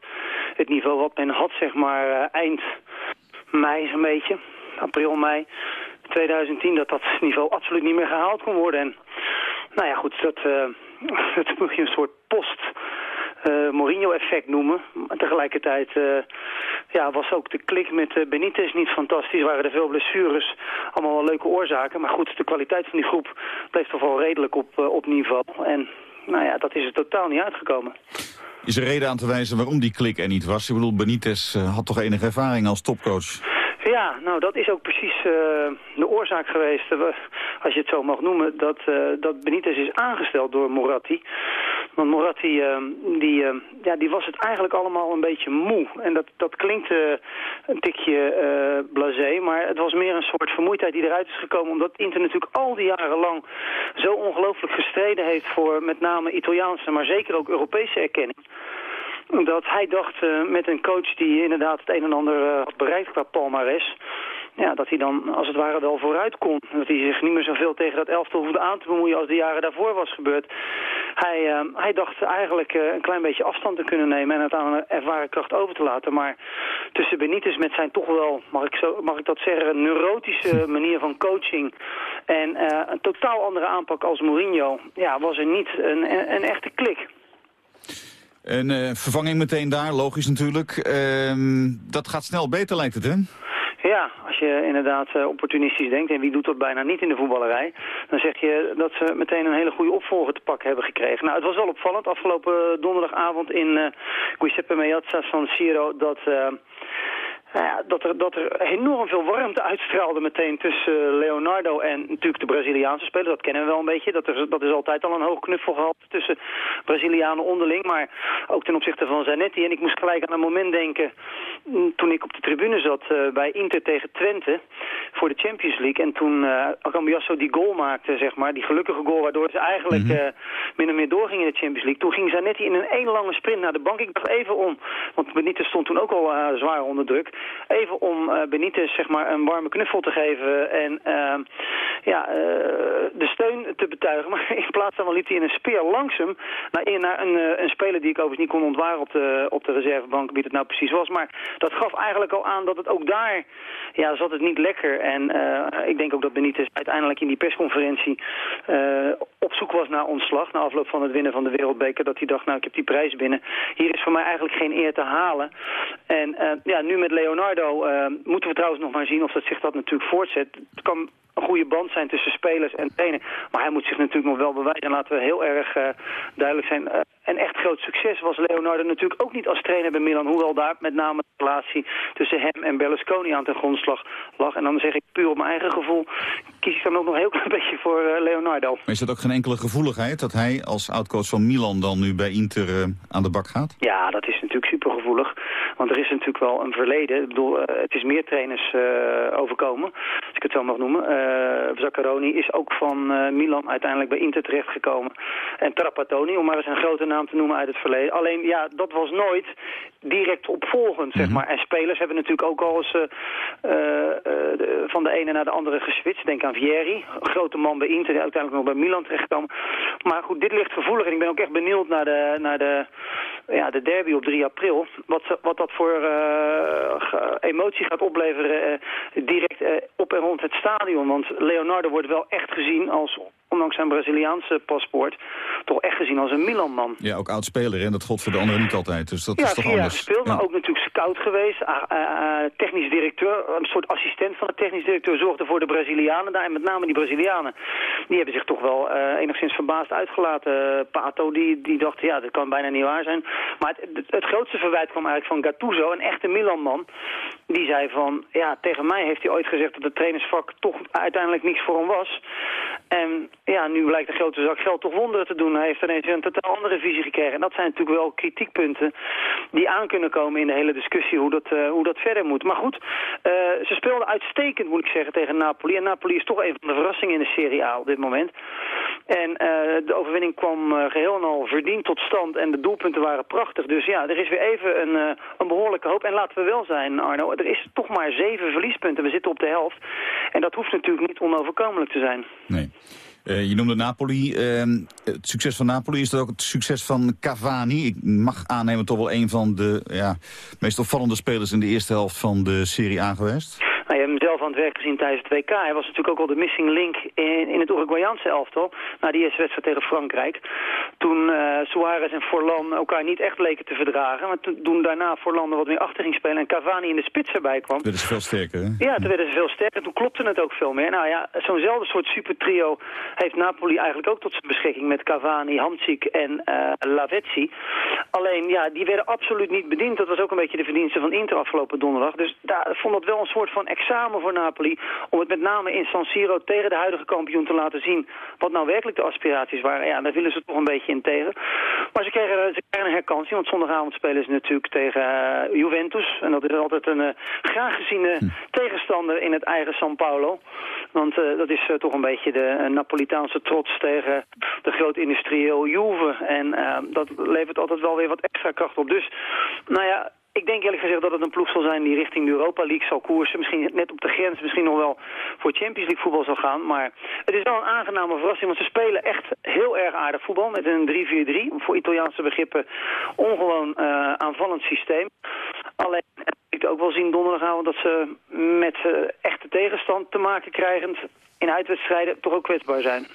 G: het niveau wat men had, zeg maar, eh, eind mei zo'n beetje, april, mei 2010, dat dat niveau absoluut niet meer gehaald kon worden. En nou ja, goed, dat, eh, [laughs] dat moet je een soort post eh, Mourinho-effect noemen. Maar tegelijkertijd eh, ja, was ook de klik met eh, Benitez niet fantastisch. Waren er veel blessures, allemaal wel leuke oorzaken. Maar goed, de kwaliteit van die groep bleef toch wel redelijk op, op niveau. En nou ja, dat is er totaal niet uitgekomen.
C: Is er reden aan te wijzen waarom die klik er niet was? Ik bedoel, Benitez had toch enige ervaring als topcoach?
G: Ja, nou dat is ook precies de oorzaak geweest, eh, als je het zo mag noemen, dat, eh, dat Benitez is aangesteld door Moratti. Want Moratti, die, uh, ja, die was het eigenlijk allemaal een beetje moe. En dat, dat klinkt uh, een tikje uh, blasé, maar het was meer een soort vermoeidheid die eruit is gekomen. Omdat Inter natuurlijk al die jaren lang zo ongelooflijk gestreden heeft voor met name Italiaanse, maar zeker ook Europese erkenning dat hij dacht uh, met een coach die inderdaad het een en ander had bereikt qua palmares... Ja, dat hij dan als het ware wel vooruit kon. Dat hij zich niet meer zoveel tegen dat elftal hoefde aan te bemoeien als de jaren daarvoor was gebeurd. Hij, uh, hij dacht eigenlijk een klein beetje afstand te kunnen nemen en het aan een ervaren kracht over te laten. Maar tussen Benitez met zijn toch wel, mag ik, zo, mag ik dat zeggen, neurotische manier van coaching... en een totaal andere aanpak als Mourinho, ja, was er niet een, een, een echte klik.
C: Een vervanging meteen daar, logisch natuurlijk. Uh, dat gaat snel beter lijkt het, hè?
G: Ja, als je inderdaad uh, opportunistisch denkt, en wie doet dat bijna niet in de voetballerij, dan zeg je dat ze meteen een hele goede opvolger te pakken hebben gekregen. Nou, het was wel opvallend afgelopen donderdagavond in uh, Giuseppe Meazza San Siro dat... nou ja, dat, er, dat er enorm veel warmte uitstraalde meteen tussen Leonardo en natuurlijk de Braziliaanse speler. Dat kennen we wel een beetje. Dat, er, dat is altijd al een hoog knuffelgehalte tussen Brazilianen onderling. Maar ook ten opzichte van Zanetti. En ik moest gelijk aan een moment denken toen ik op de tribune zat uh, bij Inter tegen Twente voor de Champions League. En toen uh, die goal maakte, zeg maar, die gelukkige goal waardoor ze eigenlijk mm -hmm. uh, min of meer doorgingen in de Champions League. Toen ging Zanetti in een één lange sprint naar de bank. Ik dacht even om, want Benitez stond toen ook al zwaar onder druk. Even om Benitez zeg maar een warme knuffel te geven en ja, de steun te betuigen. [laughs] Maar in plaats daarvan liep hij in een speer langs hem naar, naar een, een speler die ik overigens niet kon ontwaren op de, op de reservebank wie het nou precies was. Maar dat gaf eigenlijk al aan dat het ook daar, ja, zat het niet lekker. En uh, ik denk ook dat Benitez uiteindelijk in die persconferentie uh, op zoek was naar ontslag. Na afloop van het winnen van de Wereldbeker. Dat hij dacht, nou ik heb die prijs binnen. Hier is voor mij eigenlijk geen eer te halen. En uh, ja, nu met Leonardo moeten we trouwens nog maar zien of dat zich dat natuurlijk voortzet. Het kan een goede band zijn tussen spelers en trainer. Maar hij moet zich natuurlijk nog wel bewijzen. En laten we heel erg uh, duidelijk zijn. Een echt groot succes was Leonardo natuurlijk ook niet als trainer bij Milan. Hoewel daar met name de relatie tussen hem en Berlusconi aan ten grondslag lag. En dan zeg ik puur op mijn eigen gevoel, kies ik dan ook nog een heel klein [laughs] beetje voor uh, Leonardo.
C: Maar is dat ook geen enkele gevoeligheid dat hij als oudcoach van Milan dan nu bij Inter aan de bak gaat?
G: Ja, dat is natuurlijk supergevoelig. Want er is natuurlijk wel een verleden. Ik bedoel, het is meer trainers overkomen, als ik het zo mag noemen. Zaccaroni is ook van Milan uiteindelijk bij Inter terechtgekomen. En Trapattoni, om maar eens een grote naam te noemen uit het verleden. Alleen, ja, dat was nooit direct opvolgend, zeg maar. En spelers hebben natuurlijk ook al eens uh, de, van de ene naar de andere geswitcht. Denk aan Vieri, grote man bij Inter, die uiteindelijk nog bij Milan terechtgekomen. Maar goed, dit ligt gevoelig en ik ben ook echt benieuwd naar de, naar de, ja, de derby op 3 april. Wat, wat dat voor emotie gaat opleveren direct op en rond het stadion. Want Leonardo wordt wel echt gezien als, ondanks zijn Braziliaanse paspoort, toch echt gezien als een Milan-man.
C: Ja, ook oud-speler en dat god voor de anderen niet altijd. Dus dat
G: ja,
C: is toch
G: ja,
C: anders.
G: speelt, maar ook natuurlijk scout geweest. Uh, uh, technisch directeur, een soort assistent van de technisch directeur, zorgde voor de Brazilianen daar. En met name die Brazilianen, die hebben zich toch wel uh, enigszins verbaasd uitgelaten. Pato, die, die dacht, ja, dat kan bijna niet waar zijn. Maar het, het, het grootste verwijt kwam eigenlijk van Gattuso, een echte Milan-man. Die zei van, ja, tegen mij heeft hij ooit gezegd dat het trainersvak toch uiteindelijk niks voor hem was. En ja, nu blijkt de grote zak geld toch wonderen te doen. Hij heeft ineens een totaal andere visie gekregen. En dat zijn natuurlijk wel kritiekpunten die aan kunnen komen in de hele discussie hoe dat, uh, hoe dat verder moet. Maar goed, uh, ze speelden uitstekend moet ik zeggen tegen Napoli. En Napoli is toch een van de verrassingen in de Serie A op dit moment. En uh, de overwinning kwam geheel en al verdiend tot stand en de doelpunten waren prachtig. Dus ja, er is weer even een, een behoorlijke hoop. En laten we wel zijn, Arno, er is toch maar zeven verliespunten. We zitten op de helft. En dat hoeft natuurlijk niet onoverkomelijk te zijn.
C: Nee. Uh, je noemde Napoli. Uh, het succes van Napoli is dat ook het succes van Cavani. Ik mag aannemen toch wel een van de ja, meest opvallende spelers in de eerste helft van de Serie A geweest.
G: Werk gezien tijdens het WK. Hij was natuurlijk ook al de missing link in, in het Uruguayaanse elftal. Na die eerste wedstrijd tegen Frankrijk. Toen uh, Suarez en Forlan elkaar niet echt leken te verdragen. Maar toen daarna Forlan er wat meer achter ging spelen en Cavani in de spits erbij kwam.
C: Werden ze veel sterker, hè?
G: Ja, toen werden ze veel sterker. Toen klopte het ook veel meer. Nou ja, zo'nzelfde soort supertrio heeft Napoli eigenlijk ook tot zijn beschikking met Cavani, Hamsik en uh, Lavezzi. Alleen, ja, die werden absoluut niet bediend. Dat was ook een beetje de verdienste van Inter afgelopen donderdag. Dus daar vond dat wel een soort van examen voor Napoli Napoli. Om het met name in San Siro tegen de huidige kampioen te laten zien wat nou werkelijk de aspiraties waren. Ja, daar willen ze toch een beetje in tegen. Maar ze krijgen, ze krijgen een herkansing, want zondagavond spelen ze natuurlijk tegen uh, Juventus. En dat is altijd een uh, graag geziene hm. tegenstander in het eigen San Paulo. Want uh, dat is toch een beetje de Napolitaanse trots tegen de grote industrieel Juve. En dat levert altijd wel weer wat extra kracht op. Dus, nou ja, ik denk eerlijk gezegd dat het een ploeg zal zijn die richting de Europa League zal koersen. Misschien net op de grens, misschien nog wel voor Champions League voetbal zal gaan. Maar het is wel een aangename verrassing, want ze spelen echt heel erg aardig voetbal. Met een 3-4-3, voor Italiaanse begrippen ongewoon uh, aanvallend systeem. Alleen ik ook wel zien donderdagavond dat ze met uh, echte tegenstand te maken krijgend in uitwedstrijden toch ook kwetsbaar zijn.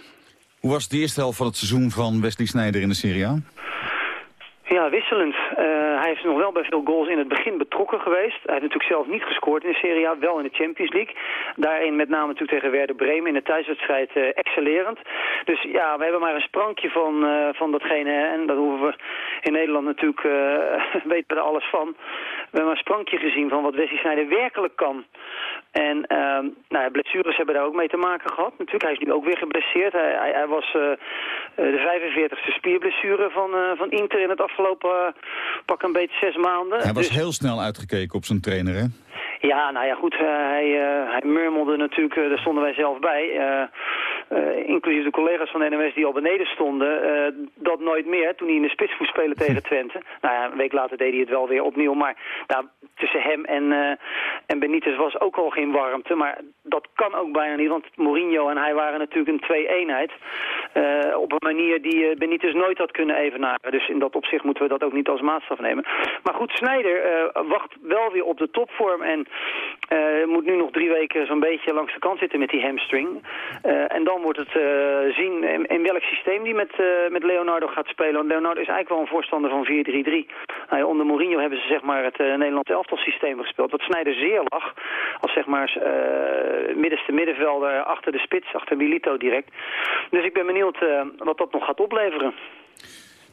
C: Hoe was de eerste helft van het seizoen van Wesley Sneijder in de Serie A?
G: Ja, wisselend. Uh, hij is nog wel bij veel goals in het begin betrokken geweest. Hij heeft natuurlijk zelf niet gescoord in de Serie A, wel in de Champions League. Daarin met name natuurlijk tegen Werder Bremen in de thuiswedstrijd uh, excellerend. Dus ja, we hebben maar een sprankje van, uh, van datgene. En dat hoeven we in Nederland natuurlijk, [laughs] weten we er alles van. We hebben maar een sprankje gezien van wat Wesley Sneijder werkelijk kan. En uh, nou ja, blessures hebben daar ook mee te maken gehad. Natuurlijk, hij is nu ook weer geblesseerd. Hij, hij, hij was de 45e spierblessure van, van Inter in het afgelopen pak een beetje zes maanden.
C: Hij was dus... heel snel uitgekeken op zijn trainer, hè?
G: Ja, nou ja, goed. hij, hij murmelde natuurlijk, daar stonden wij zelf bij inclusief de collega's van de NMS die al beneden stonden, uh, dat nooit meer toen hij in de spits moest spelen tegen [laughs] Twente. Nou ja, een week later deed hij het wel weer opnieuw, maar nou, tussen hem en, uh, en Benitez was ook al geen warmte. Maar dat kan ook bijna niet, want Mourinho en hij waren natuurlijk een twee-eenheid. op een manier die Benitez nooit had kunnen evenaren. Dus in dat opzicht moeten we dat ook niet als maatstaf nemen. Maar goed, Snijder wacht wel weer op de topvorm en moet nu nog drie weken zo'n beetje langs de kant zitten met die hamstring. en dan wordt het uh, zien in, welk systeem die met, uh, met Leonardo gaat spelen. Want Leonardo is eigenlijk wel een voorstander van 4-3-3. Nou onder Mourinho hebben ze zeg maar het uh, Nederlands elftal systeem gespeeld. Wat Snijder zeer lag als zeg maar middenste middenvelder achter de spits, achter Milito direct. Dus ik ben benieuwd wat dat nog gaat opleveren.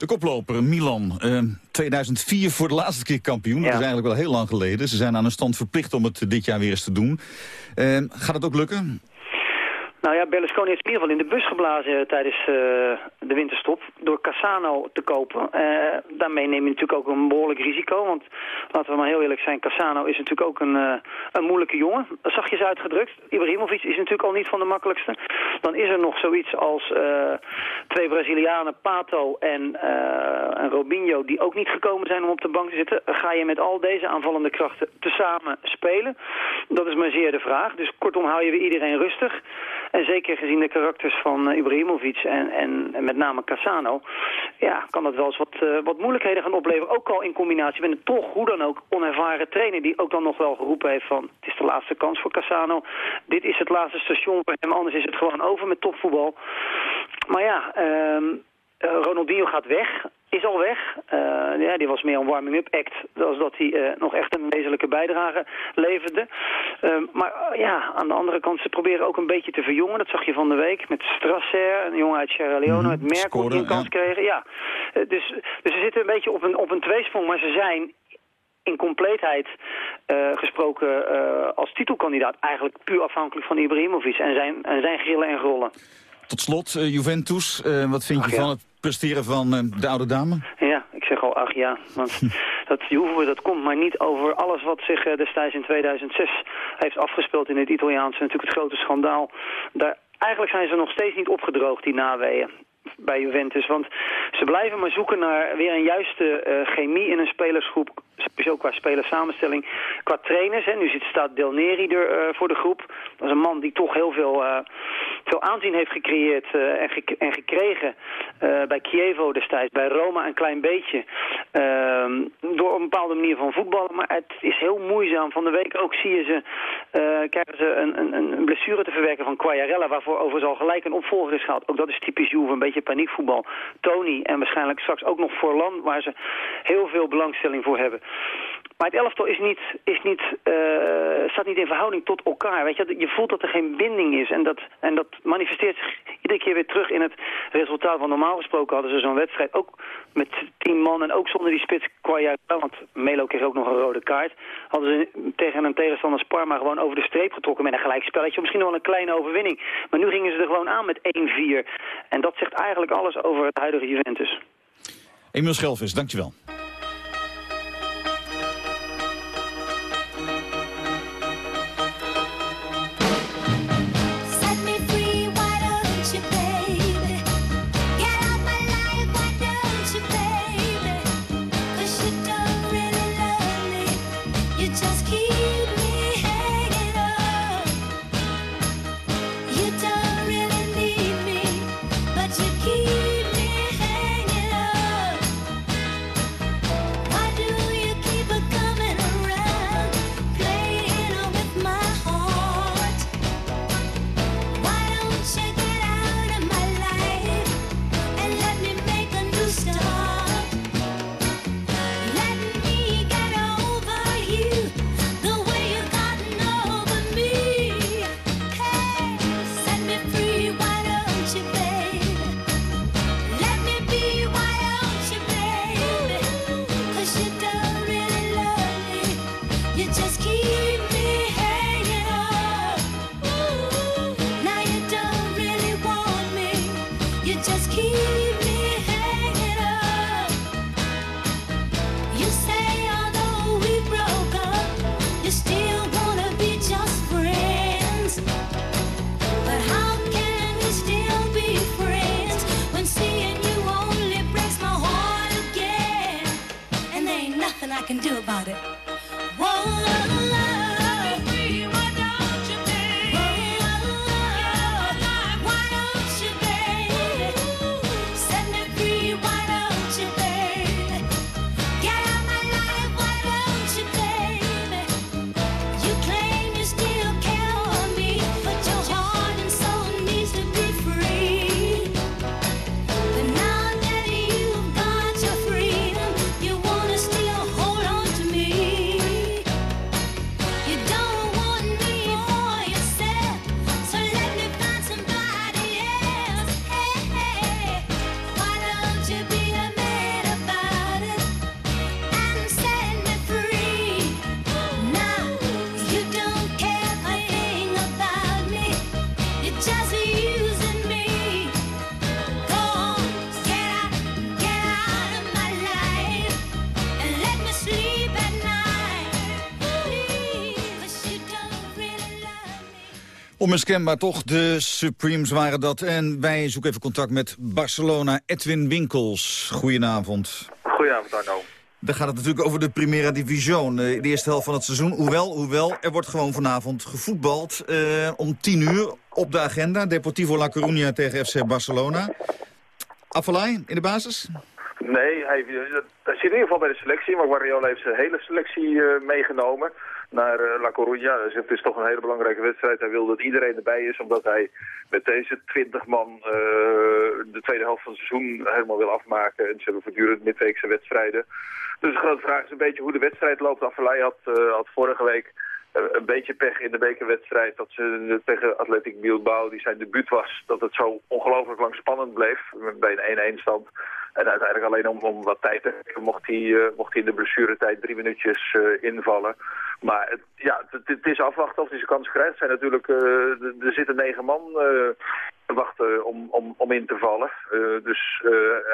C: De koploper Milan, 2004 voor de laatste keer kampioen. Dat is eigenlijk wel heel lang geleden. Ze zijn aan een stand verplicht om het dit jaar weer eens te doen. gaat het ook lukken?
G: Nou ja, Berlusconi heeft in ieder geval in de bus geblazen tijdens uh, de winterstop door Cassano te kopen. Uh, daarmee neem je natuurlijk ook een behoorlijk risico, want laten we maar heel eerlijk zijn, Cassano is natuurlijk ook een, uh, een moeilijke jongen. Zachtjes uitgedrukt. Ibrahimovic is natuurlijk al niet van de makkelijkste. Dan is er nog zoiets als twee Brazilianen, Pato en, en Robinho, die ook niet gekomen zijn om op de bank te zitten. Ga je met al deze aanvallende krachten tezamen spelen? Dat is maar zeer de vraag. Dus kortom hou je weer iedereen rustig. En zeker gezien de karakters van uh, Ibrahimovic en, en, en, met name Cassano... ja, kan dat wel eens wat, uh, wat moeilijkheden gaan opleveren. Ook al in combinatie met een toch, hoe dan ook, onervaren trainer... die ook dan nog wel geroepen heeft van... het is de laatste kans voor Cassano. Dit is het laatste station voor hem, anders is het gewoon over met topvoetbal. Maar ja... Uh, Ronaldinho gaat weg is al weg. Uh, ja, die was meer een warming-up act, als dat hij uh, nog echt een wezenlijke bijdrage leverde. Uh, maar ja, aan de andere kant, ze proberen ook een beetje te verjongen. Dat zag je van de week met Strasser, een jongen uit Sierra Leone, mm, met Merkel die een kans ja. kregen. Ja, dus, dus ze zitten een beetje op een, op een tweesprong, maar ze zijn in compleetheid uh, gesproken uh, als titelkandidaat eigenlijk puur afhankelijk van Ibrahimovic en zijn, en zijn grillen en rollen.
C: Tot slot, uh, Juventus, wat vind ach, je van het presteren van de oude dame?
G: Ja, ik zeg al ach ja, want [laughs] dat Juve dat komt maar niet over alles wat zich destijds in 2006 heeft afgespeeld in het Italiaanse. Natuurlijk het grote schandaal. Daar, eigenlijk zijn ze nog steeds niet opgedroogd, die naweeën bij Juventus. Want ze blijven maar zoeken naar weer een juiste uh, chemie in een spelersgroep. Sowieso qua spelersamenstelling. Qua trainers, hè, nu zit, staat Del Neri er uh, voor de groep. Dat is een man die toch heel veel, uh, veel aanzien heeft gecreëerd en, en, gekregen bij Chievo destijds. Bij Roma een klein beetje. Ehm, door een bepaalde manier van voetballen. Maar het is heel moeizaam. Van de week ook zie je ze, krijgen ze een, een, een blessure te verwerken van Quagliarella. Waarvoor overigens al gelijk een opvolger is gehaald. Ook dat is typisch Juve, een beetje beetje paniekvoetbal. Tony en waarschijnlijk straks ook nog Forlan, waar ze heel veel belangstelling voor hebben. Maar het elftal is niet, is niet, eh, staat niet in verhouding tot elkaar. Weet je, je voelt dat er geen binding is. En dat, en dat manifesteert zich iedere keer weer terug in het resultaat. Want normaal gesproken hadden ze zo'n wedstrijd ook met tien man. En ook zonder die spits Kwaya, want Melo kreeg ook nog een rode kaart. Hadden ze tegen een tegenstander Sparma gewoon over de streep getrokken met een gelijk spelletje. Misschien wel een kleine overwinning. Maar nu gingen ze er gewoon aan met 1-4. En dat zegt eigenlijk alles over het huidige Juventus.
B: Emiel Schelvis, dankjewel. Onmiskenbaar toch, de Supremes waren dat. En wij zoeken even contact met Barcelona. Edwin Winkels, goedenavond.
H: Goedenavond Arno.
B: Dan gaat het natuurlijk over de Primera Division, eh, de eerste helft van het seizoen. Hoewel, hoewel er wordt gewoon vanavond gevoetbald eh, om 10 uur op de agenda. Deportivo La Coruña tegen FC Barcelona. Afalai in de basis?
H: Nee, hij, hij zit in ieder geval bij de selectie, maar Guardiola heeft zijn hele selectie eh, meegenomen naar eh, La Coruña. Dus het is toch een hele belangrijke wedstrijd. Hij wil dat iedereen erbij is, omdat hij met deze 20 man eh, de tweede helft van het seizoen helemaal wil afmaken. En ze hebben voortdurend midweekse wedstrijden. Dus de grote vraag is een beetje hoe de wedstrijd loopt. Affelay had, eh, had vorige week een beetje pech in de bekerwedstrijd. Dat ze tegen Athletic Bilbao, die zijn debuut was, dat het zo ongelooflijk lang spannend bleef. Bij een 1-1 stand. En uiteindelijk alleen om, om wat tijd te geven mocht hij, eh, mocht hij in de blessuretijd drie minuutjes eh, invallen. Maar het, ja, het, het is afwachten of hij zijn kans krijgt. Zijn natuurlijk, eh, er- zitten negen man te wachten om, om, om in te vallen. Dus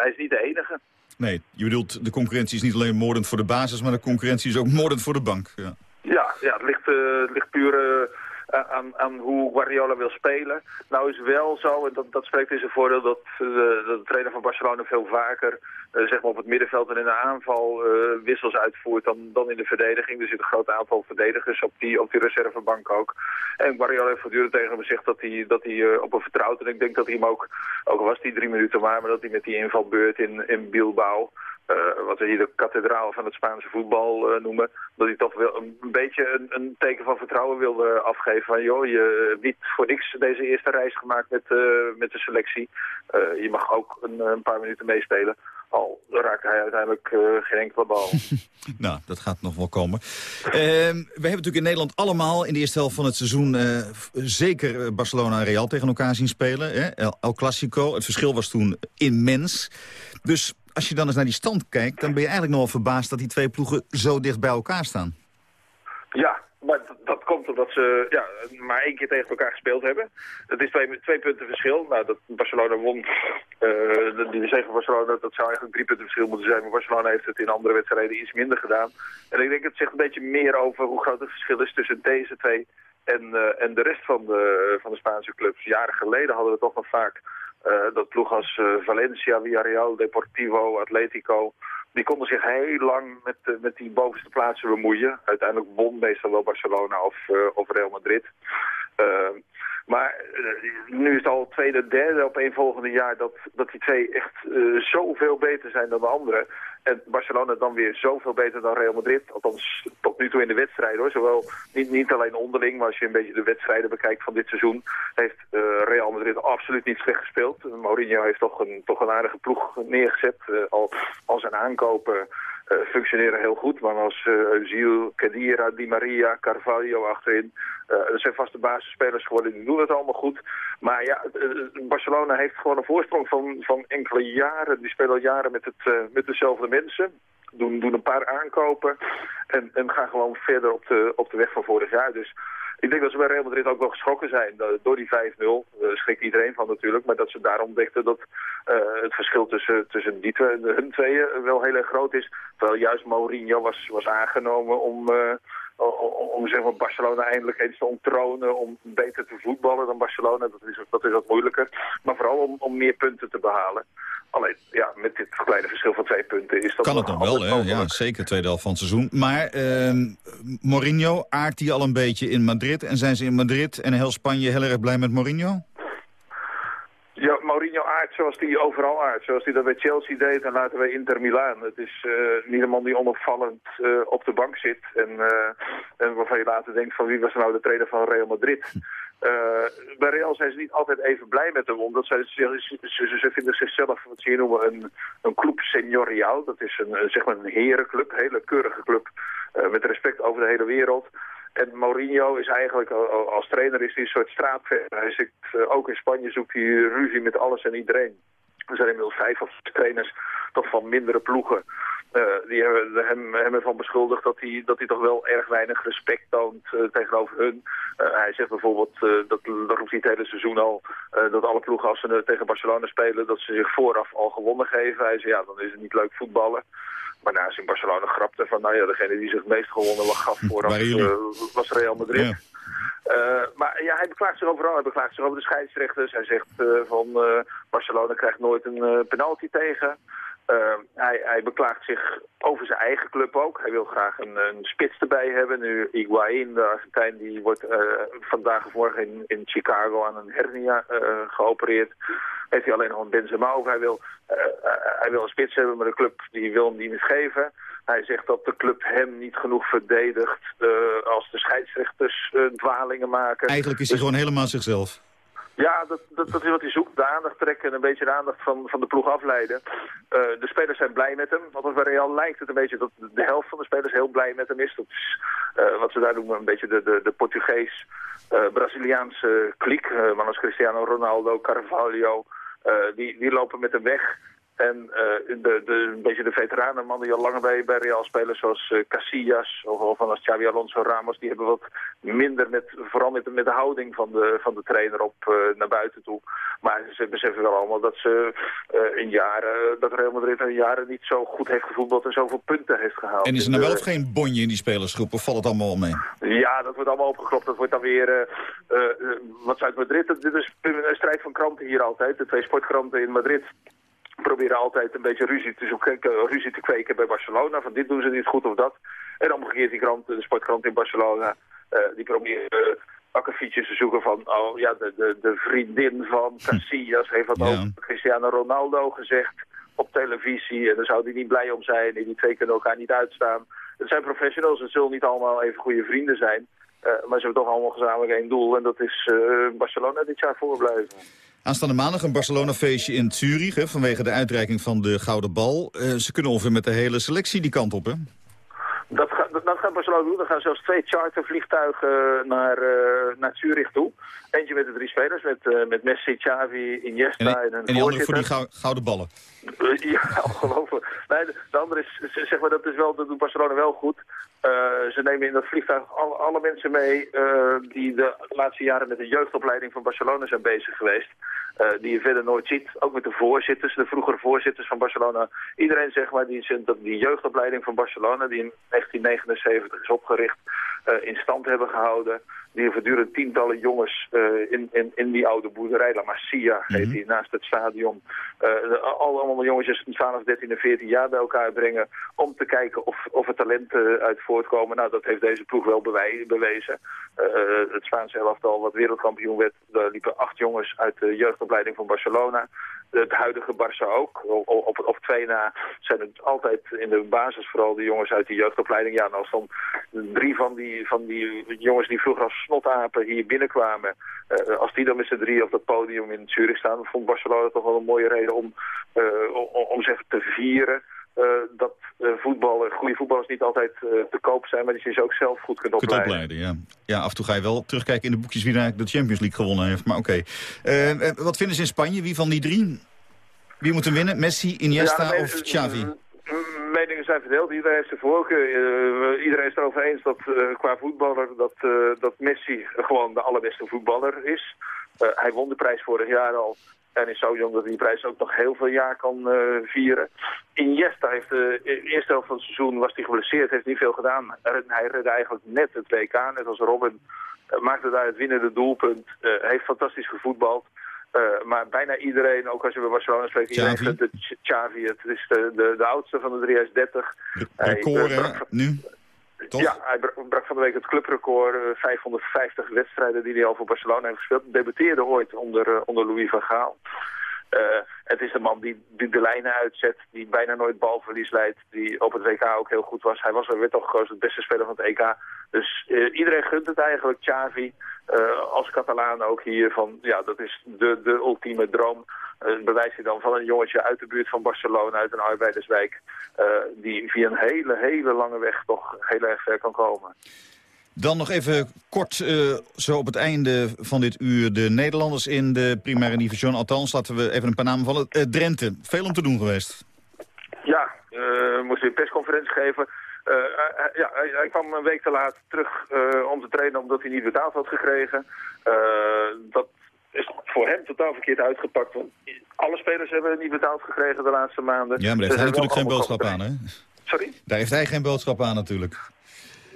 H: hij is niet de enige.
B: Nee, je bedoelt de concurrentie is niet alleen moordend voor de basis... maar de concurrentie is ook moordend voor de bank. Ja.
H: Ja, ja het, ligt, het ligt puur aan, aan hoe Guardiola wil spelen. Nou is wel zo, en dat, dat spreekt in zijn voordeel, dat, eh, dat de trainer van Barcelona veel vaker eh, zeg maar op het middenveld en in de aanval eh, wissels uitvoert dan, dan in de verdediging. Er zit een groot aantal verdedigers op die, op die reservebank ook. En Guardiola heeft voortdurend tegen hem gezegd dat hij, dat hij eh, op hem vertrouwt. En ik denk dat hij hem ook, ook was die drie minuten maar, maar dat hij met die invalbeurt in, in Bilbao... eh, wat we hier de kathedraal van het Spaanse voetbal eh, noemen, dat hij toch wel een, een beetje een, een teken van vertrouwen wilde afgeven. Van joh, je hebt niet voor niks deze eerste reis gemaakt met, eh, met de selectie. Eh, je mag ook een, een paar minuten meespelen. Al raakte hij uiteindelijk eh, geen enkele bal. [laughs]
C: Nou, dat gaat nog wel komen. Ehm, we hebben natuurlijk in Nederland allemaal in de eerste helft van het seizoen... eh, zeker eh, Barcelona en Real tegen elkaar zien spelen. Hè? El, El Clasico. Het verschil was toen immens. Dus als je dan eens naar die stand kijkt... dan ben je eigenlijk nogal verbaasd dat die twee ploegen zo dicht bij elkaar staan.
H: Ja, maar dat, komt omdat ze ja, maar één keer tegen elkaar gespeeld hebben. Het is twee, twee punten verschil. Nou, dat Barcelona won. de, die zege van Barcelona, dat zou eigenlijk drie punten verschil moeten zijn. Maar Barcelona heeft het in andere wedstrijden iets minder gedaan. En ik denk het zegt een beetje meer over hoe groot het verschil is tussen deze twee en, eh, en de rest van de, van de Spaanse clubs. Jaren geleden hadden we toch nog vaak dat ploeg als eh, Valencia, Villarreal, Deportivo, Atletico... Die konden zich heel lang met, eh, met die bovenste plaatsen bemoeien. Uiteindelijk won meestal wel Barcelona of, eh, of Real Madrid. Eh, maar eh, nu is het al tweede, derde op een volgende jaar dat, dat die twee echt eh, zoveel beter zijn dan de anderen. En Barcelona dan weer zoveel beter dan Real Madrid. Althans, tot nu toe in de wedstrijden hoor. Zowel niet, niet alleen onderling, maar als je een beetje de wedstrijden bekijkt van dit seizoen... heeft eh, Real Madrid absoluut niet slecht gespeeld. Mourinho heeft toch een, toch een aardige ploeg neergezet. Al, al zijn aankopen functioneren heel goed. Maar als uh, Özil, Kedira, Di Maria, Carvalho achterin... eh, dat zijn vaste basisspelers geworden, die doen het allemaal goed. Maar ja, eh, Barcelona heeft gewoon een voorsprong van, van enkele jaren. Die spelen al jaren met, het, eh, met dezelfde mensen. Doen, doen een paar aankopen en, en gaan gewoon verder op de, op de weg van vorig jaar. Dus ik denk dat ze bij Real Madrid ook wel geschrokken zijn eh, door die 5-0. Daar schrikt iedereen van natuurlijk. Maar dat ze daar ontdekten dat eh, het verschil tussen, tussen die twee, hun tweeën wel heel erg groot is. Terwijl juist Mourinho was, was aangenomen om, eh, om, om zeg maar Barcelona eindelijk eens te onttronen. Om beter te voetballen dan Barcelona. Dat is, dat is wat moeilijker. Maar vooral om, om meer punten te behalen. Alleen, ja, met dit kleine verschil van twee punten is dat
C: Kan het
H: nog
C: dan wel, hè? Ja, zeker tweede helft van het seizoen. Maar ehm, Mourinho, aardt hij al een beetje in Madrid? En zijn ze in Madrid en heel Spanje heel erg blij met Mourinho?
H: Mourinho aardt zoals hij overal aardt. Zoals hij dat bij Chelsea deed en later bij Inter Milaan. Het is eh, niet een man die onopvallend eh, op de bank zit. En, eh, en waarvan je later denkt van wie was nou de trainer van Real Madrid. Eh, bij Real zijn ze niet altijd even blij met hem. Omdat zij, ze, ze, ze, ze vinden zichzelf, wat ze hier noemen, een, een club senioriaal. Dat is een, zeg maar een herenclub, een hele keurige club. met respect over de hele wereld. En Mourinho is eigenlijk, al- al- als trainer is hij een soort straatvechter. Hij zit, eh, ook in Spanje zoekt hij ruzie met alles en iedereen. Er zijn inmiddels vijf of zes trainers, toch van mindere ploegen. eh, die hebben hem, hem ervan beschuldigd dat hij, dat hij toch wel erg weinig respect toont eh, tegenover hun. Hij zegt bijvoorbeeld, dat, dat roept hij het hele seizoen al, dat alle ploegen als ze tegen Barcelona spelen, dat ze zich vooraf al gewonnen geven. Hij zegt, ja, dan is het niet leuk voetballen. Maar na in Barcelona grapte van, nou ja, degene die zich het meest gewonnen was, gaf vooraf,
C: jullie?
H: eh, was Real Madrid.
C: Ja.
H: Eh, maar ja, hij beklaagt zich overal. Hij beklaagt zich over de scheidsrechters. Hij zegt eh, van Barcelona krijgt nooit een penalty tegen. Eh, hij, hij beklaagt zich over zijn eigen club ook. Hij wil graag een, een spits erbij hebben. Nu Higuaín, de Argentijn, die wordt eh, vandaag of morgen in, in Chicago aan een hernia eh, geopereerd. Heeft hij alleen nog een Benzema over. Hij wil, eh, hij wil een spits hebben, maar de club die wil hem die niet geven. Hij zegt dat de club hem niet genoeg verdedigt als de scheidsrechters dwalingen maken.
C: Eigenlijk is hij
H: Dus-
C: gewoon helemaal zichzelf.
H: Ja, dat, dat, dat is wat hij zoekt. De aandacht trekken en een beetje de aandacht van, van de ploeg afleiden. Eh, de spelers zijn blij met hem. Want bij Real lijkt het een beetje dat de helft van de spelers heel blij met hem is. Dat is eh, wat ze daar noemen een beetje de, de, de Portugees-Braziliaanse kliek. Eh man als Cristiano Ronaldo, Carvalho. die, die lopen met hem weg. En eh, de, de, een beetje de veteranen, mannen die al langer bij, bij Real spelen, zoals eh, Casillas of, of als Xavi Alonso Ramos, die hebben wat minder met, vooral met, de- met de houding van de, van de trainer op eh, naar buiten toe. Maar ze beseffen wel allemaal dat ze in jaren, dat Real Madrid in jaren niet zo goed heeft gevoetbald en zoveel punten heeft gehaald.
C: En is er
H: Dus,
C: nou wel
H: eh,
C: of geen bonje in die spelersgroep? Of valt het allemaal wel mee?
H: ja, dat wordt allemaal opgeklopt. Dat wordt dan weer, wat Zuid-Madrid, dit is een strijd van kranten hier altijd. De twee sportkranten in Madrid proberen altijd een beetje ruzie te, zoeken, eh, ruzie te kweken bij Barcelona. Van dit doen ze niet goed of dat. En omgekeerd die krant, de sportkrant in Barcelona, eh, die proberen uh, akkefietjes te zoeken van, oh ja, de, de, de vriendin van Casillas heeft wat
C: Ja.
H: over Cristiano Ronaldo gezegd op televisie. En daar zou hij niet blij om zijn. En die twee kunnen elkaar niet uitstaan. Het zijn professionals, het zullen niet allemaal even goede vrienden zijn. Eh, maar ze hebben toch allemaal gezamenlijk één doel. En dat is eh, Barcelona dit jaar voorblijven.
C: Aanstaande maandag een Barcelona-feestje in Zurich... Hè, vanwege de uitreiking van de Gouden Bal. Eh, ze kunnen ongeveer met de hele selectie die kant op, hè?
H: Dat, gaat dat, dat gaat Barcelona doen. Er gaan zelfs twee chartervliegtuigen naar, eh, naar Zurich toe. Eentje met de drie spelers, met, eh, met Messi, Xavi, Iniesta
C: En,
H: en, een
C: en die andere voor die gou- gouden ballen. [laughs]
H: Ja, ongelooflijk. Nee, de, de andere is, zeg maar, dat is wel, dat doet Barcelona wel goed. Eh, ze nemen in dat vliegtuig alle, alle mensen mee eh, die de laatste jaren met de jeugdopleiding van Barcelona zijn bezig geweest. Eh, die je verder nooit ziet. Ook met de voorzitters, de vroegere voorzitters van Barcelona. Iedereen zeg maar, die, die jeugdopleiding van Barcelona, die in 1979 is opgericht, in stand hebben gehouden. Die voortdurend tientallen jongens eh, in, in, in die oude boerderij, La Masia heet die, naast het stadion. eh, allemaal jongetjes van 12, 13 en 14 jaar bij elkaar brengen. Om te kijken of, of er talenten uit voortkomen. Nou, dat heeft deze ploeg wel bewezen. Eh, het Spaanse elftal wat wereldkampioen werd, daar liepen acht jongens uit de jeugdopleiding van Barcelona. Het huidige Barça ook. Op, op, twee na zijn het altijd in de basis vooral de jongens uit de jeugdopleiding. Ja, en als dan drie van die, van die jongens die vroeger als snotapen hier binnenkwamen... eh, als die dan met z'n drie op dat podium in Zurich staan... vond Barcelona toch wel een mooie reden om, eh, om, te vieren... eh, dat eh, voetballen, goede voetballers niet altijd eh, te koop zijn... maar dat je ze ook zelf goed kunt
C: Kunt
H: opleiden.
C: opleiden, ja. Ja, af en toe ga je wel terugkijken in de boekjes wie eigenlijk de Champions League gewonnen heeft. Maar oké. Wat vinden ze in Spanje? Wie van die drie? Wie moet er winnen? Messi, Iniesta
H: Ja,
C: of Xavi?
H: Meningen zijn verdeeld. Iedereen heeft zijn voorkeur. Iedereen is het erover eens dat qua voetballer dat, dat Messi gewoon de allerbeste voetballer is. Eh, hij won de prijs vorig jaar al. En is zo jong dat hij die prijs ook nog heel veel jaar kan eh, vieren. Iniesta heeft de eerste helft van het seizoen was hij geblesseerd, heeft niet veel gedaan. Hij redde eigenlijk net het WK, net als Robin. Eh, maakte daar het winnende doelpunt. Eh, heeft fantastisch gevoetbald. Eh, maar bijna iedereen, ook als je bij Barcelona spreekt, iedereen vindt het Xavi. Het is de, de, de oudste van de drie, hij is 30. Hij,
C: Record,
H: eh,
C: hè?
H: brak-
C: Nu?
H: Ja, hij bra- brak van de week het clubrecord. eh, 550 wedstrijden die hij al voor Barcelona heeft gespeeld. Debuteerde ooit onder, eh, onder Louis van Gaal. Eh, het is de man die, die de lijnen uitzet, die bijna nooit balverlies leidt, die op het WK ook heel goed was. Hij was, werd toch gekozen de beste speler van het EK. Dus eh, iedereen gunt het eigenlijk, Xavi, eh, als Catalaan ook hier, van ja, dat is de, de ultieme droom. Bewijst hij dan van een jongetje uit de buurt van Barcelona, uit een arbeiderswijk, die via een hele, hele lange weg toch heel erg ver kan komen.
C: Dan nog even kort, eh, zo op het einde van dit uur, de Nederlanders in de primaire division. Althans, laten we even een paar namen vallen. Eh, Drenthe, veel om te doen geweest.
H: Ja, eh moest weer een persconferentie geven. Hij- ja, hij, kwam een week te laat terug om te trainen omdat hij niet betaald had gekregen. Dat is voor hem totaal verkeerd uitgepakt. Want alle spelers hebben niet betaald gekregen de laatste maanden.
C: Ja, maar daar heeft
H: Ze
C: hij natuurlijk geen boodschap aan, hè?
H: Sorry?
C: Daar heeft hij geen boodschap aan, natuurlijk.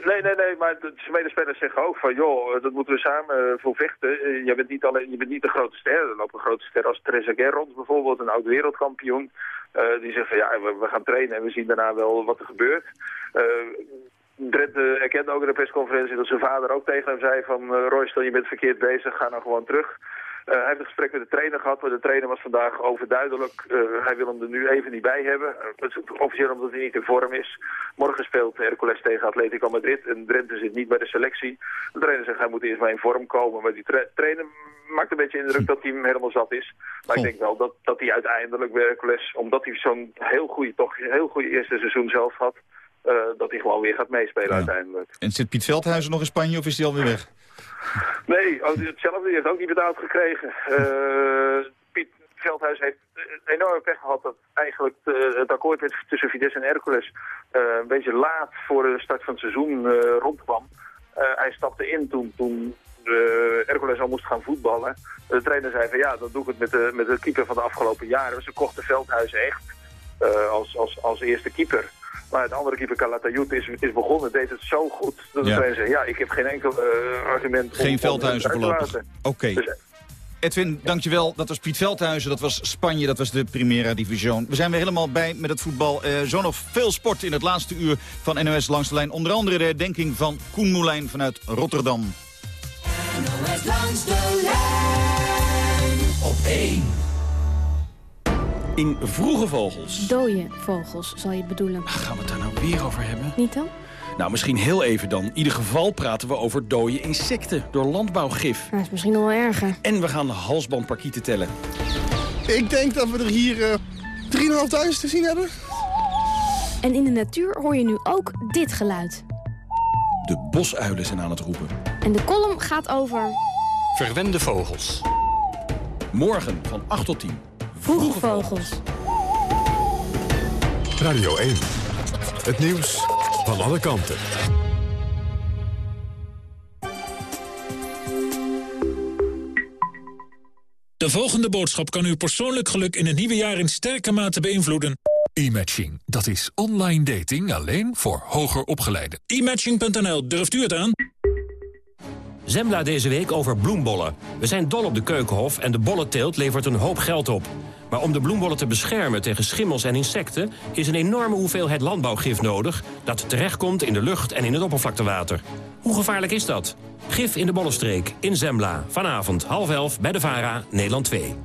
H: Nee, nee, nee, maar de de medespelers zeggen ook van, joh, eh, dat moeten we samen eh, voor vechten. Eh, Je bent niet alleen, je bent niet de grote ster. Er lopen grote sterren als Teresa Gerrons bijvoorbeeld, een oud wereldkampioen. Eh, die zegt van, ja, we, gaan trainen en we zien daarna wel wat er gebeurt. Eh Drenthe erkende ook in de persconferentie dat zijn vader ook tegen hem zei van, uh, Royston, je bent verkeerd bezig, ga nou gewoon terug. Uh, hij heeft een gesprek met de trainer gehad, maar de trainer was vandaag overduidelijk. Uh, hij wil hem er nu even niet bij hebben. Uh, officieel omdat hij niet in vorm is. Morgen speelt Hercules tegen Atletico Madrid en Drenthe zit niet bij de selectie. De trainer zegt hij moet eerst maar in vorm komen. Maar die tra trainer maakt een beetje indruk dat hij hem helemaal zat is. Maar ik denk wel dat, dat hij uiteindelijk bij Hercules, omdat hij zo'n heel goede, toch heel goede eerste seizoen zelf had... Uh, dat hij gewoon weer gaat meespelen ja. uiteindelijk.
C: En zit Piet Veldhuizen nog in Spanje of is hij alweer weg?
H: Nee, oh, hetzelfde. Die heeft ook niet betaald gekregen. Uh, Piet Veldhuis heeft enorm pech gehad dat eigenlijk uh, het akkoord tussen Vitesse en Hercules uh, een beetje laat voor de start van het seizoen rondkwam. hij stapte in toen, toen Hercules al moest gaan voetballen. De trainer zei van ja, dan doe ik het met de, met de keeper van de afgelopen jaren. Ze kochten Veldhuis echt als, als, als eerste keeper. Maar het andere keeper, Calatayud, is, is begonnen, deed het zo goed. Dat de ja. zei, ja, ik heb geen enkel uh, argument
C: Geen Veldhuizen voorlopig. Oké. Okay. Dus, Edwin, dankjewel. Dat was Piet Veldhuizen, dat was Spanje, dat was de Primera Division. We zijn weer helemaal bij met het voetbal. Uh, zo nog veel sport in het laatste uur van NOS Langs de Lijn. Onder andere de herdenking van Koen Moulijn vanuit Rotterdam.
I: NOS Langs de Lijn op 1.
J: In vroege vogels.
K: Dode vogels, zal je bedoelen.
J: Ach, gaan we het daar nou weer over hebben?
K: Niet dan?
J: Nou, misschien heel even dan. In ieder geval praten we over dode insecten door landbouwgif.
K: Dat is misschien nog wel erger.
J: En we gaan de halsbandparkieten tellen.
L: Ik denk dat we er hier eh 3.500 te zien hebben.
K: En in de natuur hoor je nu ook dit geluid.
J: De bosuilen zijn aan het roepen.
K: En de column gaat over
M: Verwende vogels.
J: Morgen van 8 tot 10.
K: Vroege vogels.
N: Radio 1. Het nieuws van alle kanten.
O: De volgende boodschap kan uw persoonlijk geluk in het nieuwe jaar in sterke mate beïnvloeden.
N: E-matching, dat is online dating alleen voor hoger opgeleiden.
O: E-matching.nl, durft u het aan?
P: Zembla deze week over bloembollen. We zijn dol op de keukenhof en de bollenteelt levert een hoop geld op. Maar om de bloembollen te beschermen tegen schimmels en insecten... is een enorme hoeveelheid landbouwgif nodig... dat terechtkomt in de lucht en in het oppervlaktewater. Hoe gevaarlijk is dat? Gif in de bollenstreek, in Zembla. Vanavond half elf bij de VARA, Nederland 2.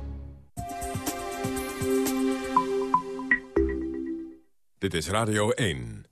N: Dit is Radio 1.